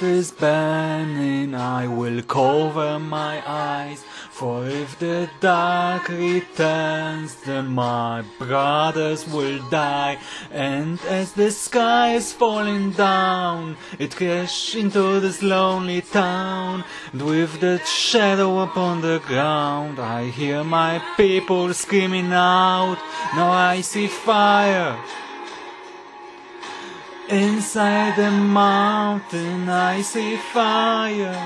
light is burning, I will cover my eyes. For if the dark returns, then my brothers will die. And as the sky is falling down, it crashes into this lonely town. And with the shadow upon the ground, I hear my people screaming out. Now I see fire. Inside the mountain I see fire.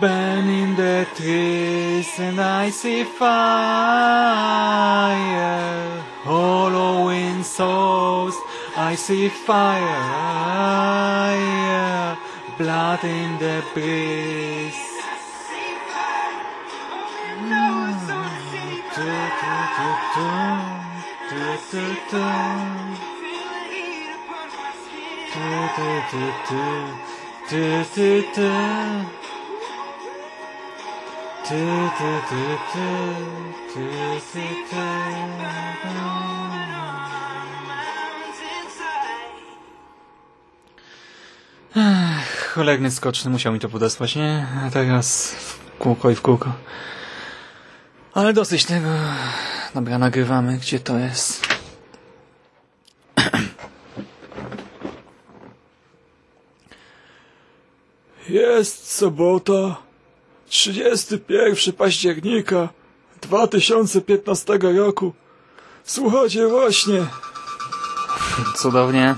Burning the trees and I see fire. Hollowing souls I see fire. Blood in the breeze Cholerny skoczny musiał mi to podesłać, nie? A teraz w kółko i w kółko. Ale dosyć tego. Dobra, nagrywamy. Gdzie to jest? Jest sobota, 31 października 2015 roku. Słuchajcie właśnie. Cudownie.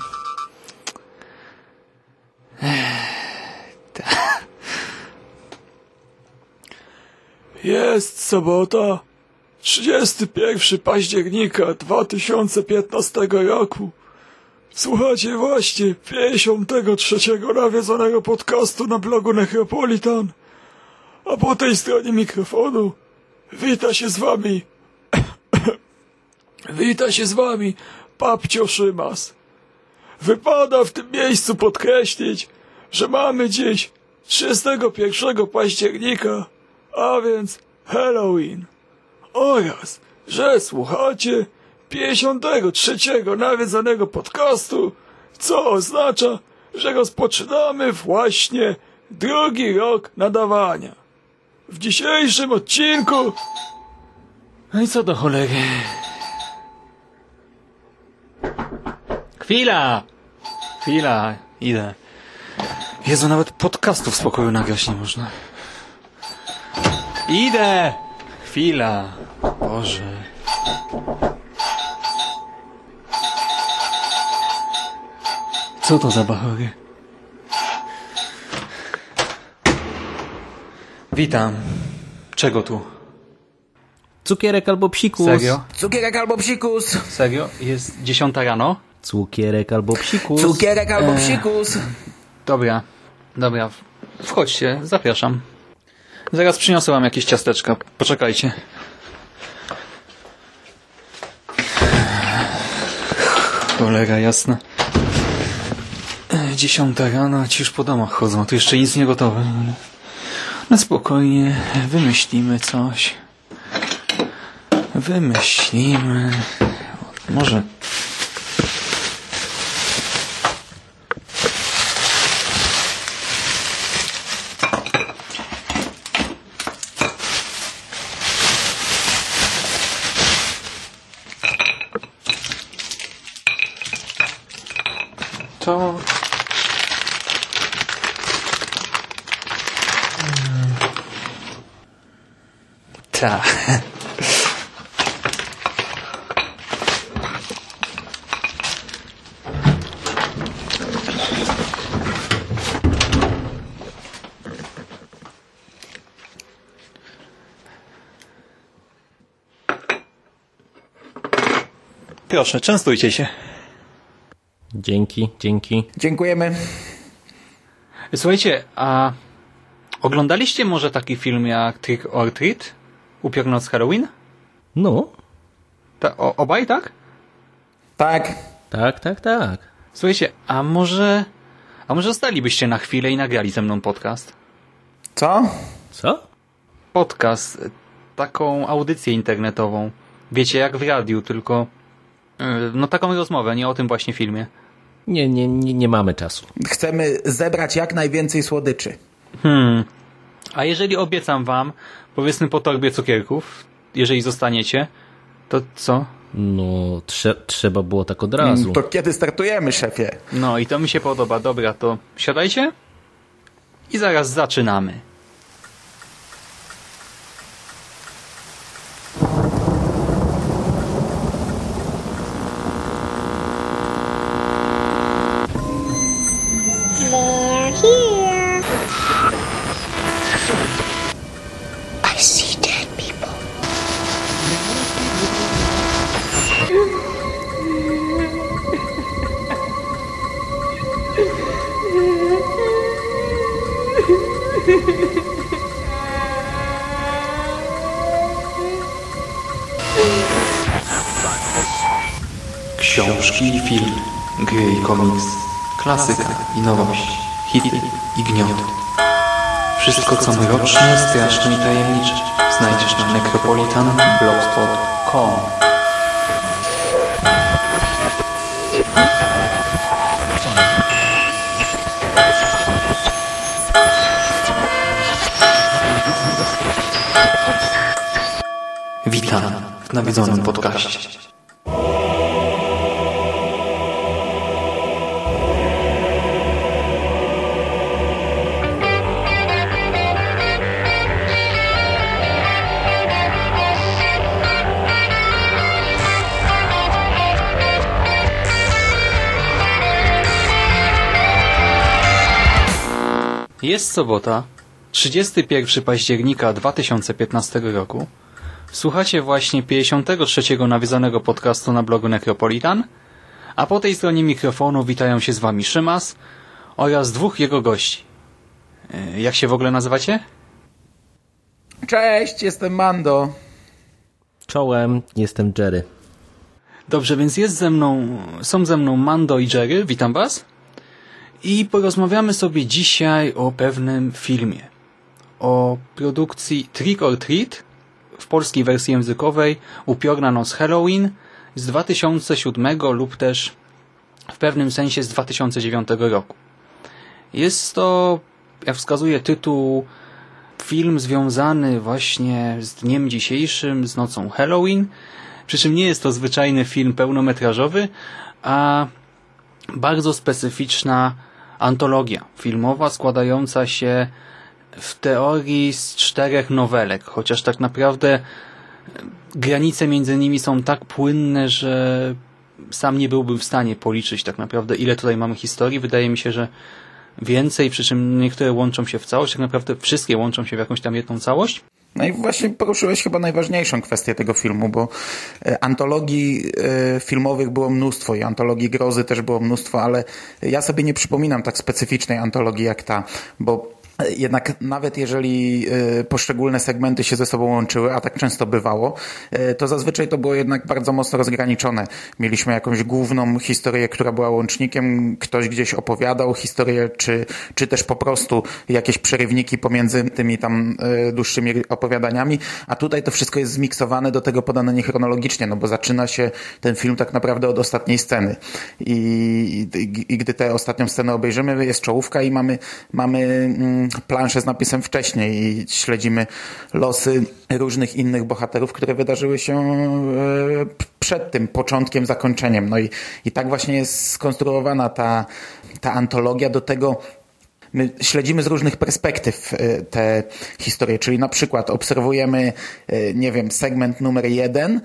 Jest sobota, 31 października 2015 roku. Słuchajcie właśnie 53 nawiedzonego podcastu na blogu Necropolitan. A po tej stronie mikrofonu wita się z wami wita się z wami papcio Szymas. Wypada w tym miejscu podkreślić, że mamy dziś 31 października, a więc Halloween. Oraz, że słuchacie 53 nawiedzonego podcastu, co oznacza, że rozpoczynamy właśnie drugi rok nadawania. W dzisiejszym odcinku No i co do cholery? Chwila! Chwila, idę. Jezu, nawet podcastu w spokoju nagrać nie można. Idę! Chwila. Boże. Co to za bachory? Witam. Czego tu? Cukierek albo psikus. Serio? Cukierek albo psikus! Serio? Jest dziesiąta rano? Cukierek albo psikus. Cukierek albo psikus! Dobra, dobra. w- Wchodźcie, zapraszam. Zaraz przyniosę wam jakieś ciasteczka. Poczekajcie. Cholera jasna. Dziesiąta rana, ci już po domach chodzą. Tu jeszcze nic nie gotowe. No spokojnie, wymyślimy coś. Wymyślimy. Może to... Ta. Proszę, częstujcie się. Dzięki, dzięki. Dziękujemy. Słuchajcie, a oglądaliście może taki film jak Trick or Treat? Upiór noc Halloween? No, Ta, o, obaj, tak? Tak. tak, tak, tak. Słuchajcie, a może... A może zostalibyście na chwilę i nagrali ze mną podcast? Co? Co? Podcast, e, taką audycję internetową. Wiecie, jak w radiu, tylko... e, No taką rozmowę, nie o tym właśnie filmie. Nie, nie, nie, nie mamy czasu. Chcemy zebrać jak najwięcej słodyczy. A jeżeli obiecam wam, powiedzmy po torbie cukierków, jeżeli zostaniecie, to co? No, trze trzeba było tak od razu. To kiedy startujemy, szefie? No i to mi się podoba. Dobra, to siadajcie i zaraz zaczynamy. I tajemnicze znajdziesz na necropolitanblogspot.com Witam w nawiedzonym podcaście. Jest sobota, 31 października 2015 roku. Słuchacie właśnie 53 nawiedzonego podcastu na blogu Necropolitan, a po tej stronie mikrofonu witają się z wami Szymas oraz dwóch jego gości. E, Jak się w ogóle nazywacie? Cześć, jestem Mando. Czołem, jestem Jerry. Dobrze, więc jest ze mną, są ze mną Mando i Jerry, witam was. I porozmawiamy sobie dzisiaj o pewnym filmie. O produkcji Trick or Treat w polskiej wersji językowej Upiorna Noc Halloween z 2007 lub też w pewnym sensie z 2009 roku. Jest to, jak wskazuje tytuł, film związany właśnie z dniem dzisiejszym, z nocą Halloween, przy czym nie jest to zwyczajny film pełnometrażowy, a bardzo specyficzna antologia filmowa składająca się w teorii z czterech nowelek, chociaż tak naprawdę e, granice między nimi są tak płynne, że sam nie byłbym w stanie policzyć tak naprawdę ile tutaj mamy historii. Wydaje mi się, że więcej, przy czym niektóre łączą się w całość, tak naprawdę wszystkie łączą się w jakąś tam jedną całość. No i właśnie poruszyłeś chyba najważniejszą kwestię tego filmu, bo e, antologii e, filmowych było mnóstwo i antologii grozy też było mnóstwo, ale ja sobie nie przypominam tak specyficznej antologii jak ta, bo jednak nawet jeżeli e, poszczególne segmenty się ze sobą łączyły, a tak często bywało, e, to zazwyczaj to było jednak bardzo mocno rozgraniczone. Mieliśmy jakąś główną historię, która była łącznikiem, ktoś gdzieś opowiadał historię, czy, czy też po prostu jakieś przerywniki pomiędzy tymi tam e, dłuższymi opowiadaniami, a tutaj to wszystko jest zmiksowane, do tego podane niechronologicznie, no bo zaczyna się ten film tak naprawdę od ostatniej sceny. I, i, i gdy tę ostatnią scenę obejrzymy, jest czołówka i mamy, mamy mm, planszę z napisem wcześniej i śledzimy losy różnych innych bohaterów, które wydarzyły się e, przed tym początkiem, zakończeniem. No i, i tak właśnie jest skonstruowana ta, ta antologia do tego, My śledzimy z różnych perspektyw e, te historie, czyli na przykład obserwujemy, e, nie wiem, segment numer jeden,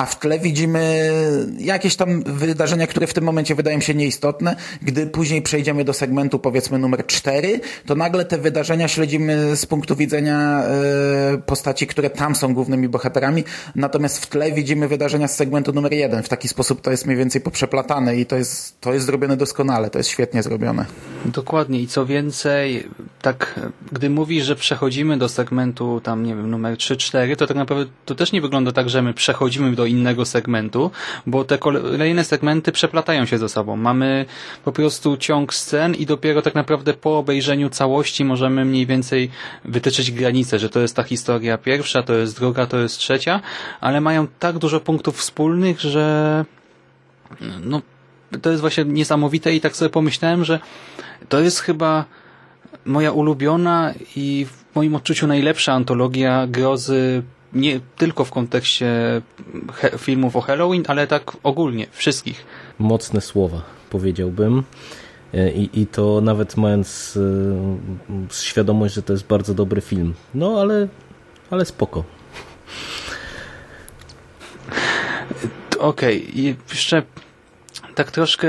a w tle widzimy jakieś tam wydarzenia, które w tym momencie wydają się nieistotne. Gdy później przejdziemy do segmentu powiedzmy numer cztery, to nagle te wydarzenia śledzimy z punktu widzenia e, postaci, które tam są głównymi bohaterami, natomiast w tle widzimy wydarzenia z segmentu numer jeden. W taki sposób to jest mniej więcej poprzeplatane i to jest, to jest zrobione doskonale, to jest świetnie zrobione. Dokładnie i co więcej, tak gdy mówisz, że przechodzimy do segmentu tam, nie wiem, numer 3-4, to tak naprawdę to też nie wygląda tak, że my przechodzimy do innego segmentu, bo te kolejne segmenty przeplatają się ze sobą. Mamy po prostu ciąg scen i dopiero tak naprawdę po obejrzeniu całości możemy mniej więcej wytyczyć granice, że to jest ta historia pierwsza, to jest druga, to jest trzecia, ale mają tak dużo punktów wspólnych, że no to jest właśnie niesamowite i tak sobie pomyślałem, że to jest chyba moja ulubiona i w moim odczuciu najlepsza antologia grozy nie tylko w kontekście filmów o Halloween, ale tak ogólnie, wszystkich. Mocne słowa, powiedziałbym. E, I, I to nawet mając e, świadomość, że to jest bardzo dobry film. No ale, ale spoko. Okej, i jeszcze tak troszkę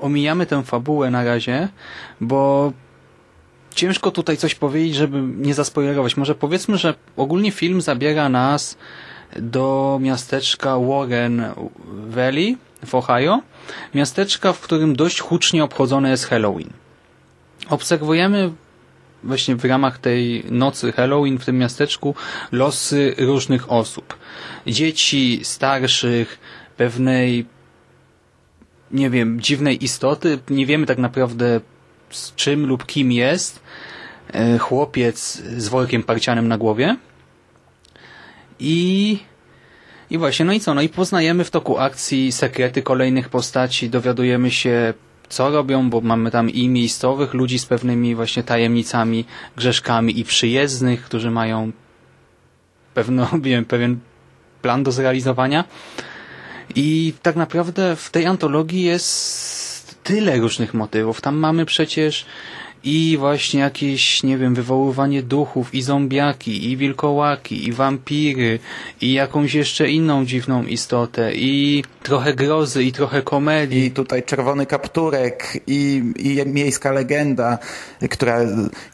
omijamy tę fabułę na razie, bo ciężko tutaj coś powiedzieć, żeby nie zaspoilerować. Może powiedzmy, że ogólnie film zabiera nas do miasteczka Warren Valley w Ohio. Miasteczka, w którym dość hucznie obchodzone jest Halloween. Obserwujemy właśnie w ramach tej nocy Halloween w tym miasteczku losy różnych osób. Dzieci, starszych, pewnej nie wiem, dziwnej istoty. Nie wiemy tak naprawdę z czym lub kim jest. E, Chłopiec z workiem parcianym na głowie. I i właśnie, no i co? No i poznajemy w toku akcji sekrety kolejnych postaci, dowiadujemy się co robią, bo mamy tam i miejscowych ludzi z pewnymi właśnie tajemnicami, grzeszkami i przyjezdnych, którzy mają pewno, wiem, pewien plan do zrealizowania. I tak naprawdę w tej antologii jest tyle różnych motywów. Tam mamy przecież i właśnie jakieś, nie wiem, wywoływanie duchów, i zombiaki, i wilkołaki, i wampiry, i jakąś jeszcze inną dziwną istotę, i trochę grozy, i trochę komedii. I tutaj Czerwony Kapturek i, i Miejska Legenda, która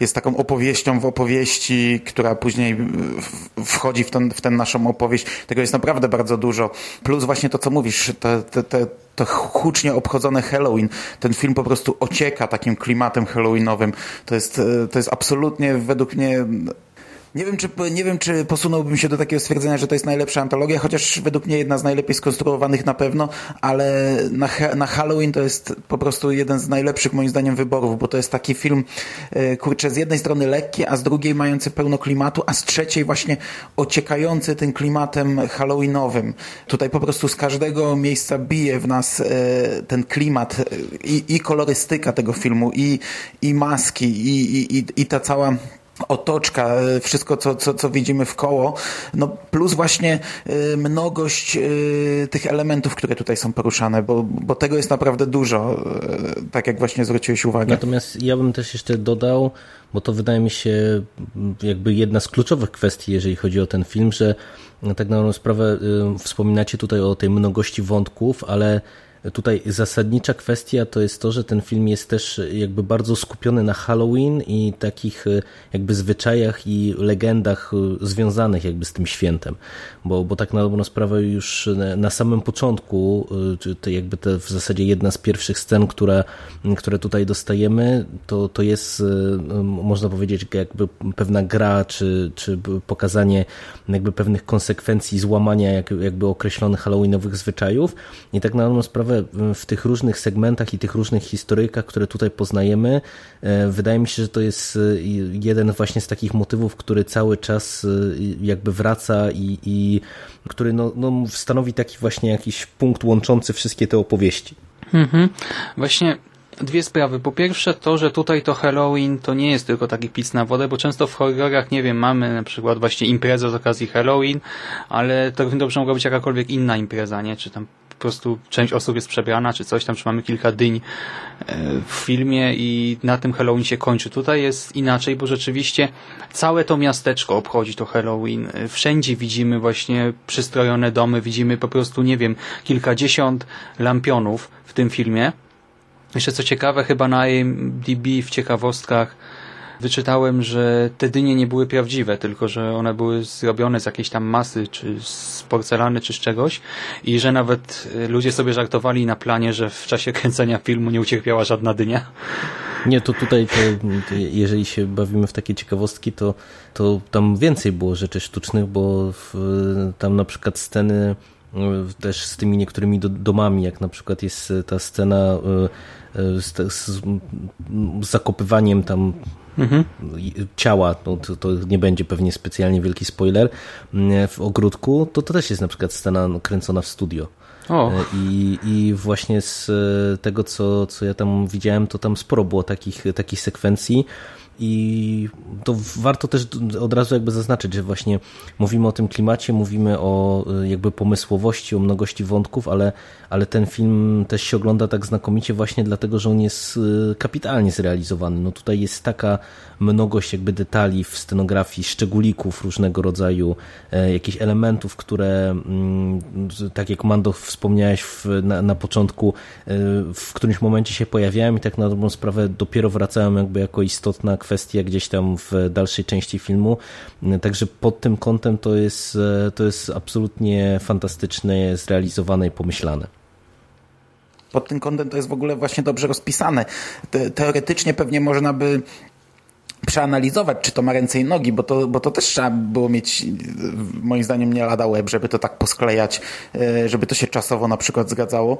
jest taką opowieścią w opowieści, która później wchodzi w, ten, w tę naszą opowieść. Tego jest naprawdę bardzo dużo. Plus właśnie to, co mówisz, te, te, te, to hucznie obchodzone Halloween. Ten film po prostu ocieka takim klimatem halloweenowym. To jest, e, to jest absolutnie według mnie nie wiem, czy, nie wiem, czy posunąłbym się do takiego stwierdzenia, że to jest najlepsza antologia, chociaż według mnie jedna z najlepiej skonstruowanych na pewno, ale na, na Halloween to jest po prostu jeden z najlepszych moim zdaniem wyborów, bo to jest taki film, e, kurczę, z jednej strony lekki, a z drugiej mający pełno klimatu, a z trzeciej właśnie ociekający tym klimatem halloweenowym. Tutaj po prostu z każdego miejsca bije w nas e, ten klimat e, i, i kolorystyka tego filmu, i, i maski, i, i, i ta cała otoczka, e, wszystko co, co, co widzimy w koło, no plus właśnie e, mnogość e, tych elementów, które tutaj są poruszane, bo, bo tego jest naprawdę dużo, tak jak właśnie zwróciłeś uwagę. Natomiast ja bym też jeszcze dodał, bo to wydaje mi się jakby jedna z kluczowych kwestii, jeżeli chodzi o ten film, że no, tak na sprawę y, wspominacie tutaj o tej mnogości wątków, ale tutaj zasadnicza kwestia to jest to, że ten film jest też jakby bardzo skupiony na Halloween i takich y, jakby zwyczajach i legendach y, związanych jakby z tym świętem, bo, bo tak na dobrą sprawę już na- samym początku, czy to jakby to w zasadzie jedna z pierwszych scen, która, które tutaj dostajemy, to, to jest można powiedzieć jakby pewna gra, czy, czy pokazanie jakby pewnych konsekwencji złamania jak, jakby określonych halloweenowych zwyczajów. I tak na dobrą sprawę w tych różnych segmentach i tych różnych historykach, które tutaj poznajemy, e, wydaje mi się, że to jest e, jeden właśnie z takich motywów, który cały czas e, jakby wraca i, i który no, no stanowi taki właśnie jakiś punkt łączący wszystkie te opowieści. Mhm. Właśnie dwie sprawy. Po pierwsze to, że tutaj to Halloween to nie jest tylko taki pic na wodę, bo często w horrorach, nie wiem, mamy na przykład właśnie imprezę z okazji Halloween, ale to równie dobrze mogła być jakakolwiek inna impreza, nie? Czy tam po prostu część osób jest przebrana, czy coś tam, czy mamy kilka dyń e, w filmie i na tym Halloween się kończy. Tutaj jest inaczej, bo rzeczywiście całe to miasteczko obchodzi to Halloween. E, Wszędzie widzimy właśnie przystrojone domy, widzimy po prostu, nie wiem, kilkadziesiąt lampionów w tym filmie. Jeszcze co ciekawe, chyba na IMDb w ciekawostkach wyczytałem, że te dynie nie były prawdziwe, tylko że one były zrobione z jakiejś tam masy, czy z porcelany, czy z czegoś i że nawet y, ludzie sobie żartowali na planie, że w czasie kręcenia filmu nie ucierpiała żadna dynia. Nie, to tutaj, to, jeżeli się bawimy w takie ciekawostki, to, to tam więcej było rzeczy sztucznych, bo w, tam na przykład sceny y, też z tymi niektórymi do, domami, jak na przykład jest ta scena z, z, z zakopywaniem tam ciała, no to, to nie będzie pewnie specjalnie wielki spoiler, w ogródku, to to też jest na przykład scena kręcona w studio. O. I, I właśnie z tego, co, co ja tam widziałem, to tam sporo było takich, takich sekwencji. I to warto też od razu jakby zaznaczyć, że właśnie mówimy o tym klimacie, mówimy o jakby pomysłowości, o mnogości wątków, ale, ale ten film też się ogląda tak znakomicie właśnie dlatego, że on jest kapitalnie zrealizowany. No tutaj jest taka mnogość jakby detali w scenografii, szczególików różnego rodzaju, e, jakichś elementów, które mm, tak jak Mando wspomniałeś w, na, na początku, e, w którymś momencie się pojawiają i tak na dobrą sprawę dopiero wracają jakby jako istotna kwestia gdzieś tam w dalszej części filmu. E, także pod tym kątem to jest, to jest absolutnie fantastycznie zrealizowane i pomyślane pod tym kątem to jest w ogóle właśnie dobrze rozpisane. Te, teoretycznie pewnie można by przeanalizować, czy to ma ręce i nogi, bo to, bo to też trzeba było mieć moim zdaniem nie lada łeb, żeby to tak posklejać, e, żeby to się czasowo na przykład zgadzało.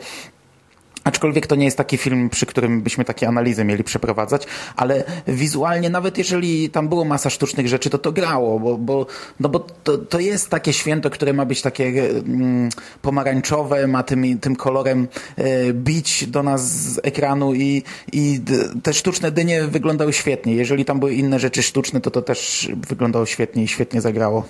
Aczkolwiek to nie jest taki film, przy którym byśmy takie analizy mieli przeprowadzać, ale wizualnie, nawet jeżeli tam było masa sztucznych rzeczy, to to grało, bo, bo, no bo to, to jest takie święto, które ma być takie mm, pomarańczowe, ma tym, tym kolorem e, bić do nas z ekranu i, i te sztuczne dynie wyglądały świetnie. Jeżeli tam były inne rzeczy sztuczne, to to też wyglądało świetnie i świetnie zagrało.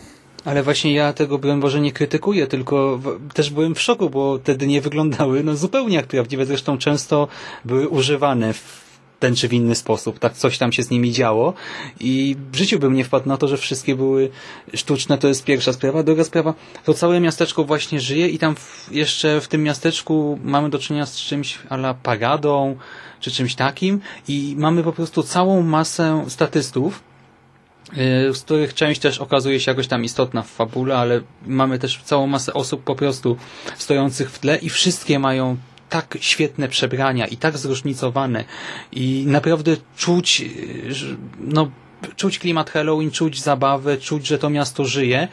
Ale właśnie ja tego, broń Boże, nie krytykuję, tylko też byłem w szoku, bo te dnie wyglądały no, zupełnie jak prawdziwe. Zresztą często były używane w ten czy w inny sposób. Tak coś tam się z nimi działo i w życiu bym nie wpadł na to, że wszystkie były sztuczne. To jest pierwsza sprawa. Druga sprawa, to całe miasteczko właśnie żyje i tam w, jeszcze w tym miasteczku mamy do czynienia z czymś ala paradą czy czymś takim i mamy po prostu całą masę statystów, z których część też okazuje się jakoś tam istotna w fabule, ale mamy też całą masę osób po prostu stojących w tle i wszystkie mają tak świetne przebrania i tak zróżnicowane i naprawdę czuć, y, no czuć klimat Halloween, czuć zabawę, czuć, że to miasto żyje.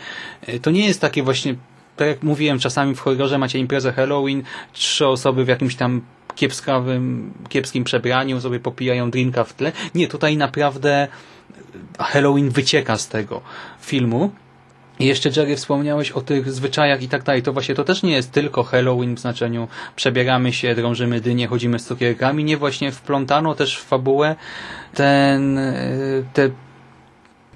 Y, to nie jest takie właśnie, tak jak mówiłem, czasami w horrorze macie imprezę Halloween, trzy osoby w jakimś tam kiepskawym, kiepskim przebraniu sobie popijają drinka w tle. Nie, tutaj naprawdę Halloween wycieka z tego filmu. I jeszcze Jerry wspomniałeś o tych zwyczajach i tak dalej. To właśnie to też nie jest tylko Halloween w znaczeniu przebieramy się, drążymy dynie, chodzimy z cukierkami. Nie, właśnie wplątano też w fabułę ten, e, te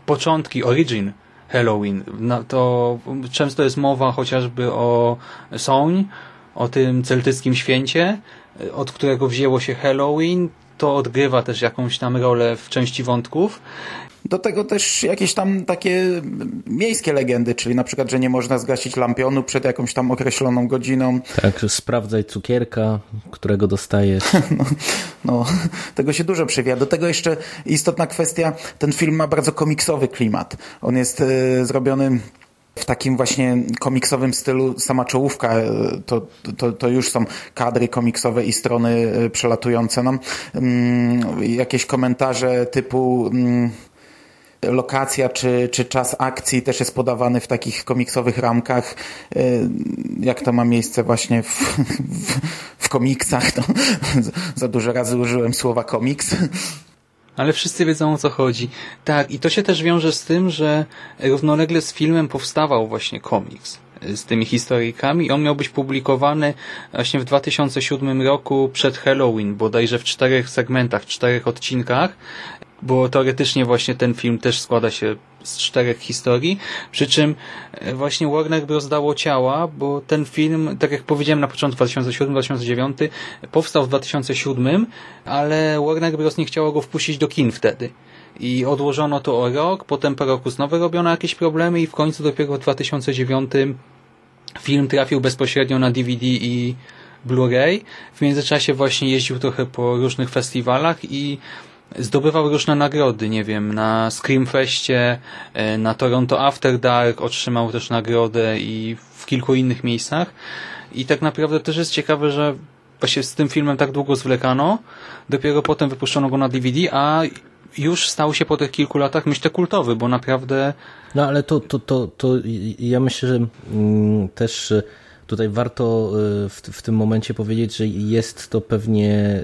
początki, origin Halloween. No to często jest mowa chociażby o Soń, o tym celtyckim święcie, od którego wzięło się Halloween to odgrywa też jakąś tam rolę w części wątków. Do tego też jakieś tam takie miejskie legendy, czyli na przykład, że nie można zgasić lampionu przed jakąś tam określoną godziną. Tak, sprawdzaj cukierka, którego dostajesz. No, no, tego się dużo przewija. Do tego jeszcze istotna kwestia, ten film ma bardzo komiksowy klimat. On jest y, zrobiony w takim właśnie komiksowym stylu sama czołówka, e, to, to, to już są kadry komiksowe i strony e, przelatujące nam. Mm, jakieś komentarze typu mm, lokacja czy, czy czas akcji też jest podawany w takich komiksowych ramkach, e, jak to ma miejsce właśnie w, w, w komiksach. No, za dużo razy użyłem słowa komiks ale wszyscy wiedzą o co chodzi. Tak, i to się też wiąże z tym, że równolegle z filmem powstawał właśnie komiks z tymi historyjkami. On miał być publikowany właśnie w 2007 roku przed Halloween, bodajże w czterech segmentach, czterech odcinkach bo teoretycznie właśnie ten film też składa się z czterech historii, przy czym e, właśnie Warner Bros. dało ciała, bo ten film, tak jak powiedziałem na początku 2007-2009, powstał w 2007, ale Warner Bros. nie chciało go wpuścić do kin wtedy. I odłożono to o rok, potem po roku znowu robiono jakieś problemy i w końcu dopiero w 2009 film trafił bezpośrednio na DVD i Blu-ray. W międzyczasie właśnie jeździł trochę po różnych festiwalach i zdobywał różne nagrody, nie wiem, na Screamfestie, e, na Toronto After Dark otrzymał też nagrodę i w kilku innych miejscach. I tak naprawdę też jest ciekawe, że właśnie z tym filmem tak długo zwlekano, dopiero potem wypuszczono go na DVD, a już stał się po tych kilku latach, myślę, kultowy, bo naprawdę... No ale to, to, to, to ja myślę, że mm, też Tutaj warto y, w, w tym momencie powiedzieć, że jest to pewnie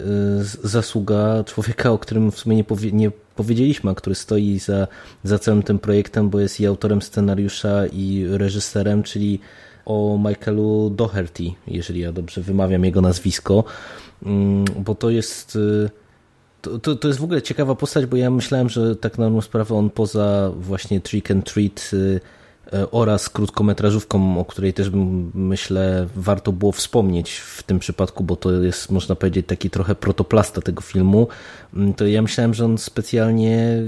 y, zasługa człowieka, o którym w sumie nie, powie, nie powiedzieliśmy, a który stoi za, za całym tym projektem, bo jest i autorem scenariusza, i reżyserem, czyli o Michaelu Doherty, jeżeli ja dobrze wymawiam jego nazwisko, mm, bo to jest to, to, to jest w ogóle ciekawa postać, bo ja myślałem, że tak na sprawę on poza właśnie Trick and Treat oraz krótkometrażówką, o której też myślę warto było wspomnieć w tym przypadku, bo to jest można powiedzieć taki trochę protoplasta tego filmu, mm, to ja myślałem, że on specjalnie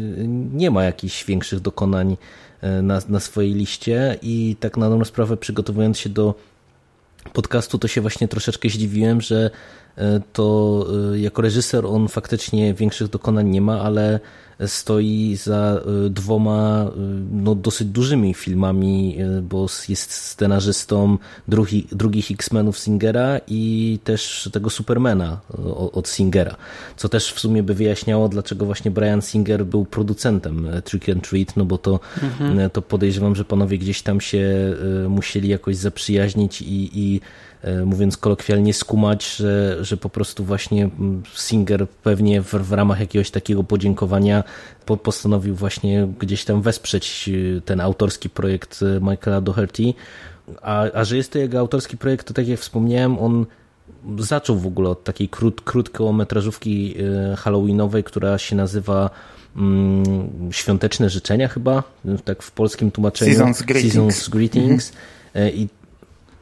nie ma jakichś większych dokonań e, na, na swojej liście i tak na dobrą sprawę przygotowując się do podcastu, to się właśnie troszeczkę zdziwiłem, że e, to jako reżyser on faktycznie większych dokonań nie ma, ale stoi za y, dwoma y, no, dosyć dużymi filmami, y, bo jest scenarzystą drugi, drugich X-Menów Singera i też tego Supermana od Singera, co też w sumie by wyjaśniało, dlaczego właśnie Brian Singer był producentem Trick and Treat, no bo to, mhm. to podejrzewam, że panowie gdzieś tam się musieli jakoś zaprzyjaźnić i, i E, mówiąc kolokwialnie, skumać, że, że po prostu właśnie Singer pewnie w, w ramach jakiegoś takiego podziękowania po, postanowił właśnie gdzieś tam wesprzeć e, ten autorski projekt e, Michaela Doherty. A, a że jest to jego autorski projekt, to tak jak wspomniałem, on zaczął w ogóle od takiej krót, krótkometrażówki halloweenowej, która się nazywa mm, Świąteczne Życzenia chyba, tak w polskim tłumaczeniu. Seasons Greetings. Seasons Greetings. I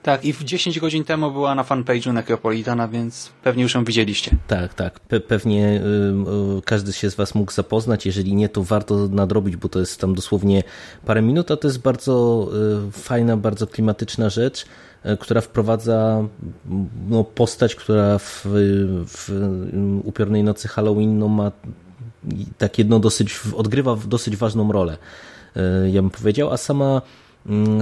tak, i w 10 godzin temu była na fanpage'u Necropolitana, więc pewnie już ją widzieliście. Tak, tak. Pe pewnie y, y, każdy się z Was mógł zapoznać. Jeżeli nie, to warto nadrobić, bo to jest tam dosłownie parę minut, a to jest bardzo y, fajna, bardzo klimatyczna rzecz, y, która wprowadza no, postać, która w, w upiornej nocy Halloween no, ma tak jedno dosyć, odgrywa dosyć ważną rolę, y, ja bym powiedział, a sama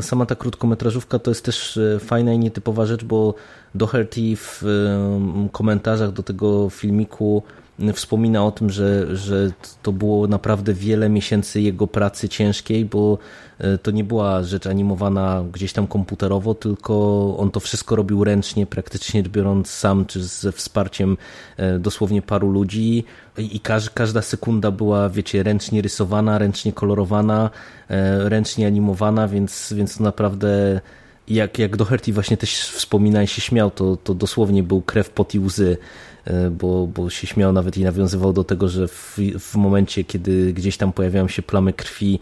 sama ta krótkometrażówka to jest też e, fajna i nietypowa rzecz, bo Doherty w komentarzach do tego filmiku wspomina o tym, że, że to było naprawdę wiele miesięcy jego pracy ciężkiej, bo e, to nie była rzecz animowana gdzieś tam komputerowo, tylko on to wszystko robił ręcznie, praktycznie biorąc sam, czy ze wsparciem e, dosłownie paru ludzi. I każda sekunda była, wiecie, ręcznie rysowana, ręcznie kolorowana, e, ręcznie animowana, więc, więc naprawdę jak, jak Doherty właśnie też wspomina i się śmiał, to, to dosłownie był krew, pot i łzy bo, bo się śmiał nawet i nawiązywał do tego, że w, w momencie, kiedy gdzieś tam pojawiają się plamy krwi e,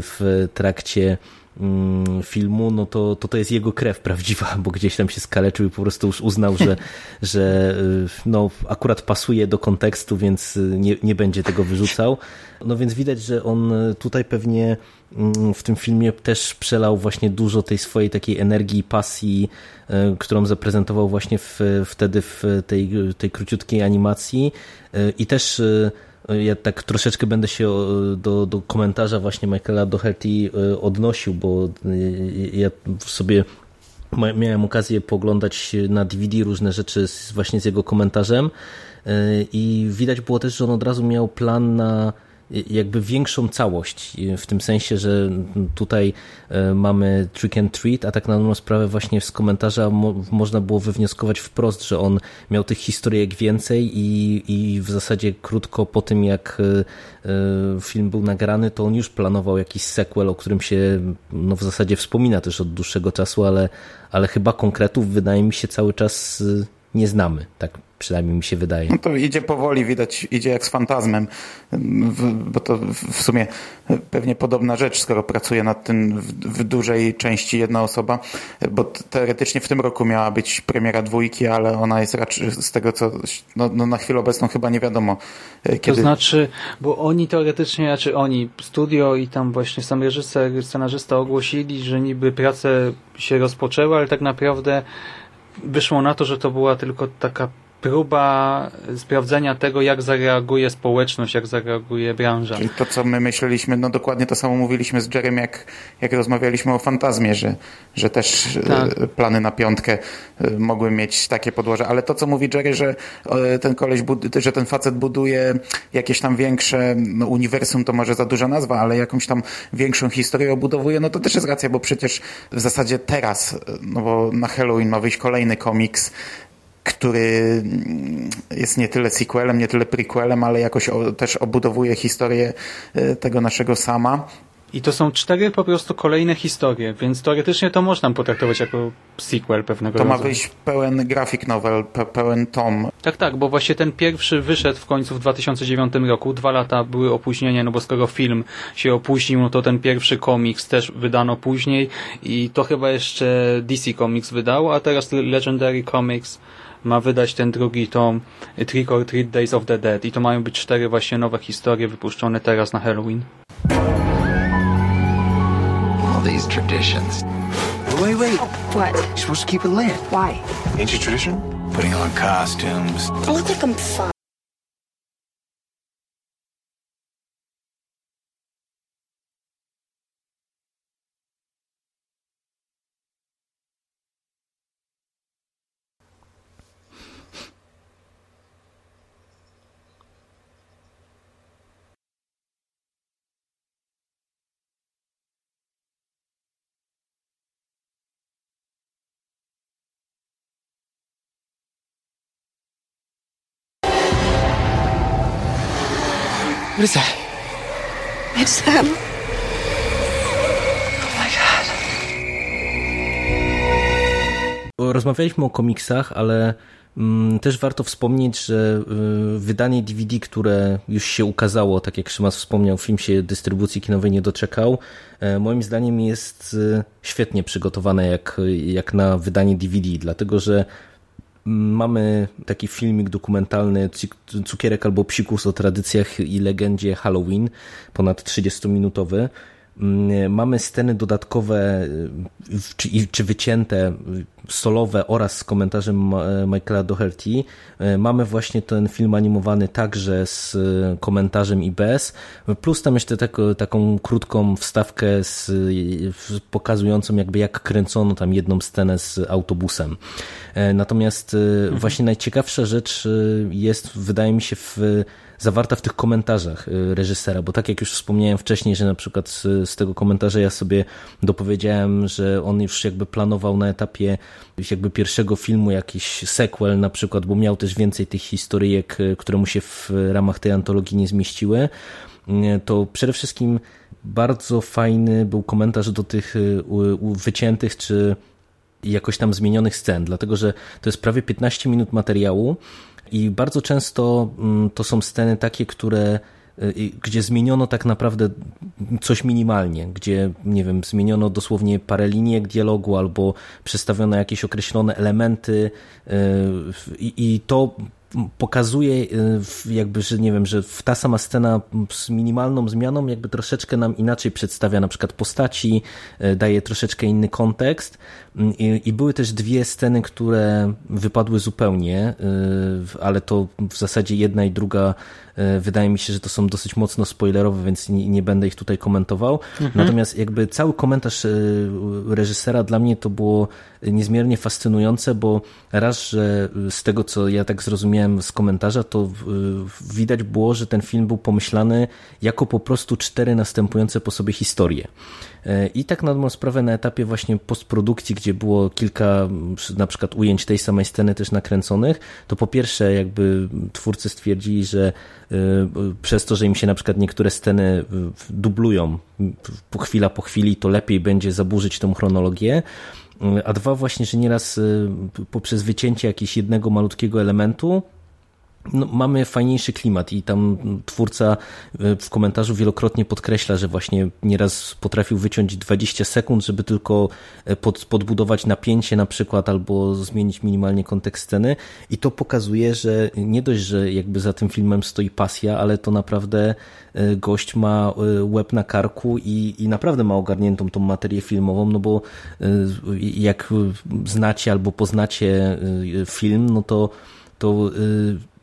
w trakcie filmu, no to, to to jest jego krew prawdziwa, bo gdzieś tam się skaleczył i po prostu już uznał, że, że e, no, akurat pasuje do kontekstu, więc nie, nie będzie tego wyrzucał. No więc widać, że on tutaj pewnie mm, w tym filmie też przelał właśnie dużo tej swojej takiej energii, pasji, e, którą zaprezentował właśnie w, wtedy w tej, tej króciutkiej animacji i też ja tak troszeczkę będę się do, do komentarza właśnie Michaela Doherty e, odnosił, bo ja sobie miałem okazję poglądać na DVD różne rzeczy właśnie z jego komentarzem i widać było też, że on od razu miał plan na jakby większą całość, w tym sensie, że tutaj e, mamy trick and treat, a tak na dobrą sprawę właśnie z komentarza mo można było wywnioskować wprost, że on miał tych historyjek więcej i, i w zasadzie krótko po tym, jak e, film był nagrany, to on już planował jakiś sequel, o którym się no, w zasadzie wspomina też od dłuższego czasu, ale, ale chyba konkretów wydaje mi się cały czas nie znamy, tak przynajmniej mi się wydaje. No to idzie powoli, widać, idzie jak z fantazmem, bo to w sumie pewnie podobna rzecz, skoro pracuje nad tym w, w dużej części jedna osoba, bo teoretycznie w tym roku miała być premiera dwójki, ale ona jest raczej z tego, co no, no na chwilę obecną chyba nie wiadomo e, kiedy. To znaczy, bo oni teoretycznie, znaczy oni, studio i tam właśnie sam reżyser, scenarzysta ogłosili, że niby prace się rozpoczęły, ale tak naprawdę wyszło na to, że to była tylko taka próba sprawdzenia tego, jak zareaguje społeczność, jak zareaguje branża. Czyli to, co my myśleliśmy, no dokładnie to samo mówiliśmy z Jerem, jak, jak rozmawialiśmy o Fantazmie, że, że też e, tak. plany na piątkę e, mogły mieć takie podłoże, ale to, co mówi Jerry, że e, ten koleś, że ten facet buduje jakieś tam większe, no uniwersum to może za duża nazwa, ale jakąś tam większą historię obudowuje, no to też jest racja, bo przecież w zasadzie teraz, no bo na Halloween ma wyjść kolejny komiks, który jest nie tyle sequelem, nie tyle prequelem, ale jakoś też obudowuje historię e, tego naszego sama. I to są cztery po prostu kolejne historie, więc teoretycznie to można potraktować jako sequel pewnego To ma rodzaju. wyjść pełen graphic novel, pe pełen tom. Tak, tak, bo właśnie ten pierwszy wyszedł w końcu w 2009 roku. Dwa lata były opóźnienia, no bo skoro film się opóźnił, no to ten pierwszy komiks też wydano później i to chyba jeszcze DC Comics wydało, a teraz Legendary Comics ma wydać ten drugi tom Trick or Treat Days of the Dead i to mają być cztery właśnie nowe historie wypuszczone teraz na Halloween. All these traditions. Wait, wait. What? You're supposed to keep it lit. Why? Ain't your tradition? Putting on costumes. I look like I'm five. What is that? It's them. Rozmawialiśmy o komiksach, ale mm, też warto wspomnieć, że y, wydanie DVD, które już się ukazało, tak jak Szymas wspomniał, film się dystrybucji kinowej nie doczekał, e, moim zdaniem jest y, świetnie przygotowane jak, jak na wydanie DVD, dlatego że mamy taki filmik dokumentalny Cukierek albo Psikus o tradycjach i legendzie Halloween, ponad 30-minutowy. Mm, Mamy sceny dodatkowe w- czy, czy wycięte, y, solowe oraz z komentarzem Michaela Doherty. Mamy właśnie ten film animowany także z komentarzem i bez, plus tam jeszcze tak, taką krótką wstawkę z, pokazującą jakby jak kręcono tam jedną scenę z autobusem. E, Natomiast y, właśnie najciekawsza rzecz jest, wydaje mi się, w zawarta w tych komentarzach y, reżysera, bo tak jak już wspomniałem wcześniej, że na przykład z, z tego komentarza ja sobie dopowiedziałem, że on już jakby planował na etapie jakby pierwszego filmu jakiś sequel na przykład, bo miał też więcej tych historyjek, y, które mu się w ramach tej antologii nie zmieściły, y, to przede wszystkim bardzo fajny był komentarz do tych wyciętych czy jakoś tam zmienionych scen, dlatego że to jest prawie 15 minut materiału i bardzo często mm, to są sceny takie, które y, gdzie zmieniono tak naprawdę coś minimalnie, gdzie, nie wiem, zmieniono dosłownie parę linijek dialogu albo przestawiono jakieś określone elementy y, i, i to pokazuje y, jakby, że nie wiem, że ta sama scena z minimalną zmianą jakby troszeczkę nam inaczej przedstawia na przykład postaci, y, daje troszeczkę inny kontekst. I, i były też dwie sceny, które wypadły zupełnie, y, ale to w zasadzie jedna i druga y, wydaje mi się, że to są dosyć mocno spoilerowe, więc nie, nie będę ich tutaj komentował. Natomiast jakby cały komentarz y, reżysera dla mnie to było niezmiernie fascynujące, bo raz, że z tego co ja tak zrozumiałem z komentarza, to widać było, że ten film był pomyślany jako po prostu cztery następujące po sobie historie. E, I tak na dobrą sprawę na etapie właśnie postprodukcji, gdzie było kilka na przykład ujęć tej samej sceny też nakręconych, to po pierwsze jakby twórcy stwierdzili, że y, przez to, że im się na przykład niektóre sceny dublują po chwila po chwili, to lepiej będzie zaburzyć tą chronologię. A dwa właśnie, że nieraz poprzez wycięcie jakiegoś jednego malutkiego elementu no, mamy fajniejszy klimat i tam twórca y, w komentarzu wielokrotnie podkreśla, że właśnie nieraz potrafił wyciąć 20 sekund, żeby tylko e, pod, podbudować napięcie na przykład albo zmienić minimalnie kontekst sceny. I to pokazuje, że nie dość, że jakby za tym filmem stoi pasja, ale to naprawdę e, gość ma e, łeb na karku i, i naprawdę ma ogarniętą tą materię filmową, no bo e, jak znacie albo poznacie e, film, no to to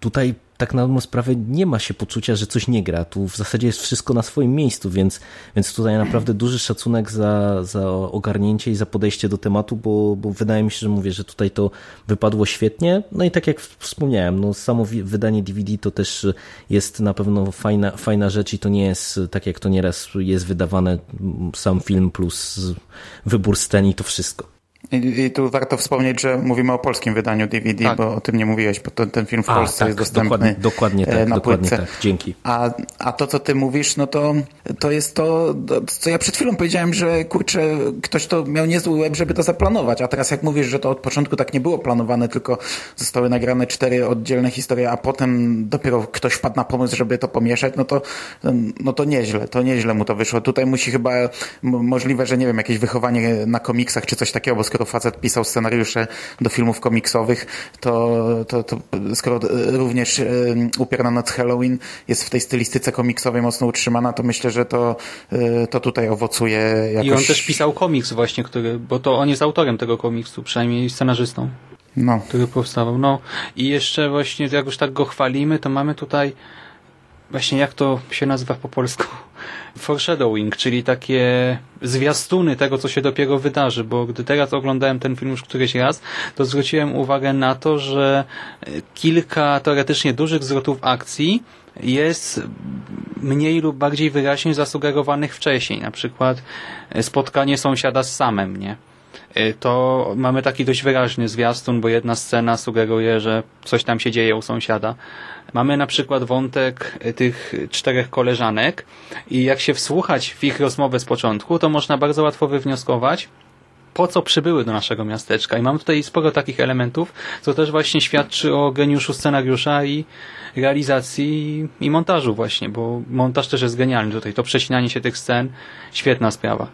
tutaj tak na dobrą sprawę nie ma się poczucia, że coś nie gra. Tu w zasadzie jest wszystko na swoim miejscu, więc, więc tutaj naprawdę duży szacunek za, za ogarnięcie i za podejście do tematu, bo, bo wydaje mi się, że mówię, że tutaj to wypadło świetnie. No i tak jak wspomniałem, no samo wydanie DVD to też jest na pewno fajna, fajna rzecz i to nie jest tak jak to nieraz jest wydawane sam film plus wybór scen i to wszystko. I, I, tu warto wspomnieć, że mówimy o polskim wydaniu DVD, tak. bo o tym nie mówiłeś, bo ten, ten film w Polsce tak, jest dostępny dokładnie, dokładnie tak, na dokładnie płytce. Tak, dzięki. A, a to, co ty mówisz, no to, to jest to, co ja przed chwilą powiedziałem, że kurczę, ktoś to miał niezły łeb, żeby to zaplanować, a teraz jak mówisz, że to od początku tak nie było planowane, tylko zostały nagrane cztery oddzielne historie, a potem dopiero ktoś wpadł na pomysł, żeby to pomieszać, no to, no to nieźle, to nieźle mu to wyszło. Tutaj musi chyba możliwe, że nie wiem, jakieś wychowanie na komiksach czy coś takiego, bo skoro facet pisał scenariusze do filmów komiksowych, to, to, to skoro również Upiór na noc Halloween jest w tej stylistyce komiksowej mocno utrzymana, to myślę, że to, e, to tutaj owocuje jakoś... I on też pisał komiks właśnie, który, bo to on jest autorem tego komiksu, przynajmniej scenarzystą. No. Który powstawał. No i jeszcze właśnie, jak już tak go chwalimy, to mamy tutaj właśnie jak to się nazywa po polsku? Foreshadowing, czyli takie zwiastuny tego, co się dopiero wydarzy, bo gdy teraz oglądałem ten film już któryś raz, to zwróciłem uwagę na to, że kilka teoretycznie dużych zwrotów akcji jest mniej lub bardziej wyraźnie zasugerowanych wcześniej. Na przykład spotkanie sąsiada z samem, nie? to mamy taki dość wyraźny zwiastun, bo jedna scena sugeruje, że coś tam się dzieje u sąsiada. Mamy na przykład wątek tych czterech koleżanek i jak się wsłuchać w ich rozmowę z początku, to można bardzo łatwo wywnioskować, po co przybyły do naszego miasteczka. I mam tutaj sporo takich elementów, co też właśnie świadczy o geniuszu scenariusza i realizacji i montażu właśnie, bo montaż też jest genialny tutaj. To przecinanie się tych scen, świetna sprawa.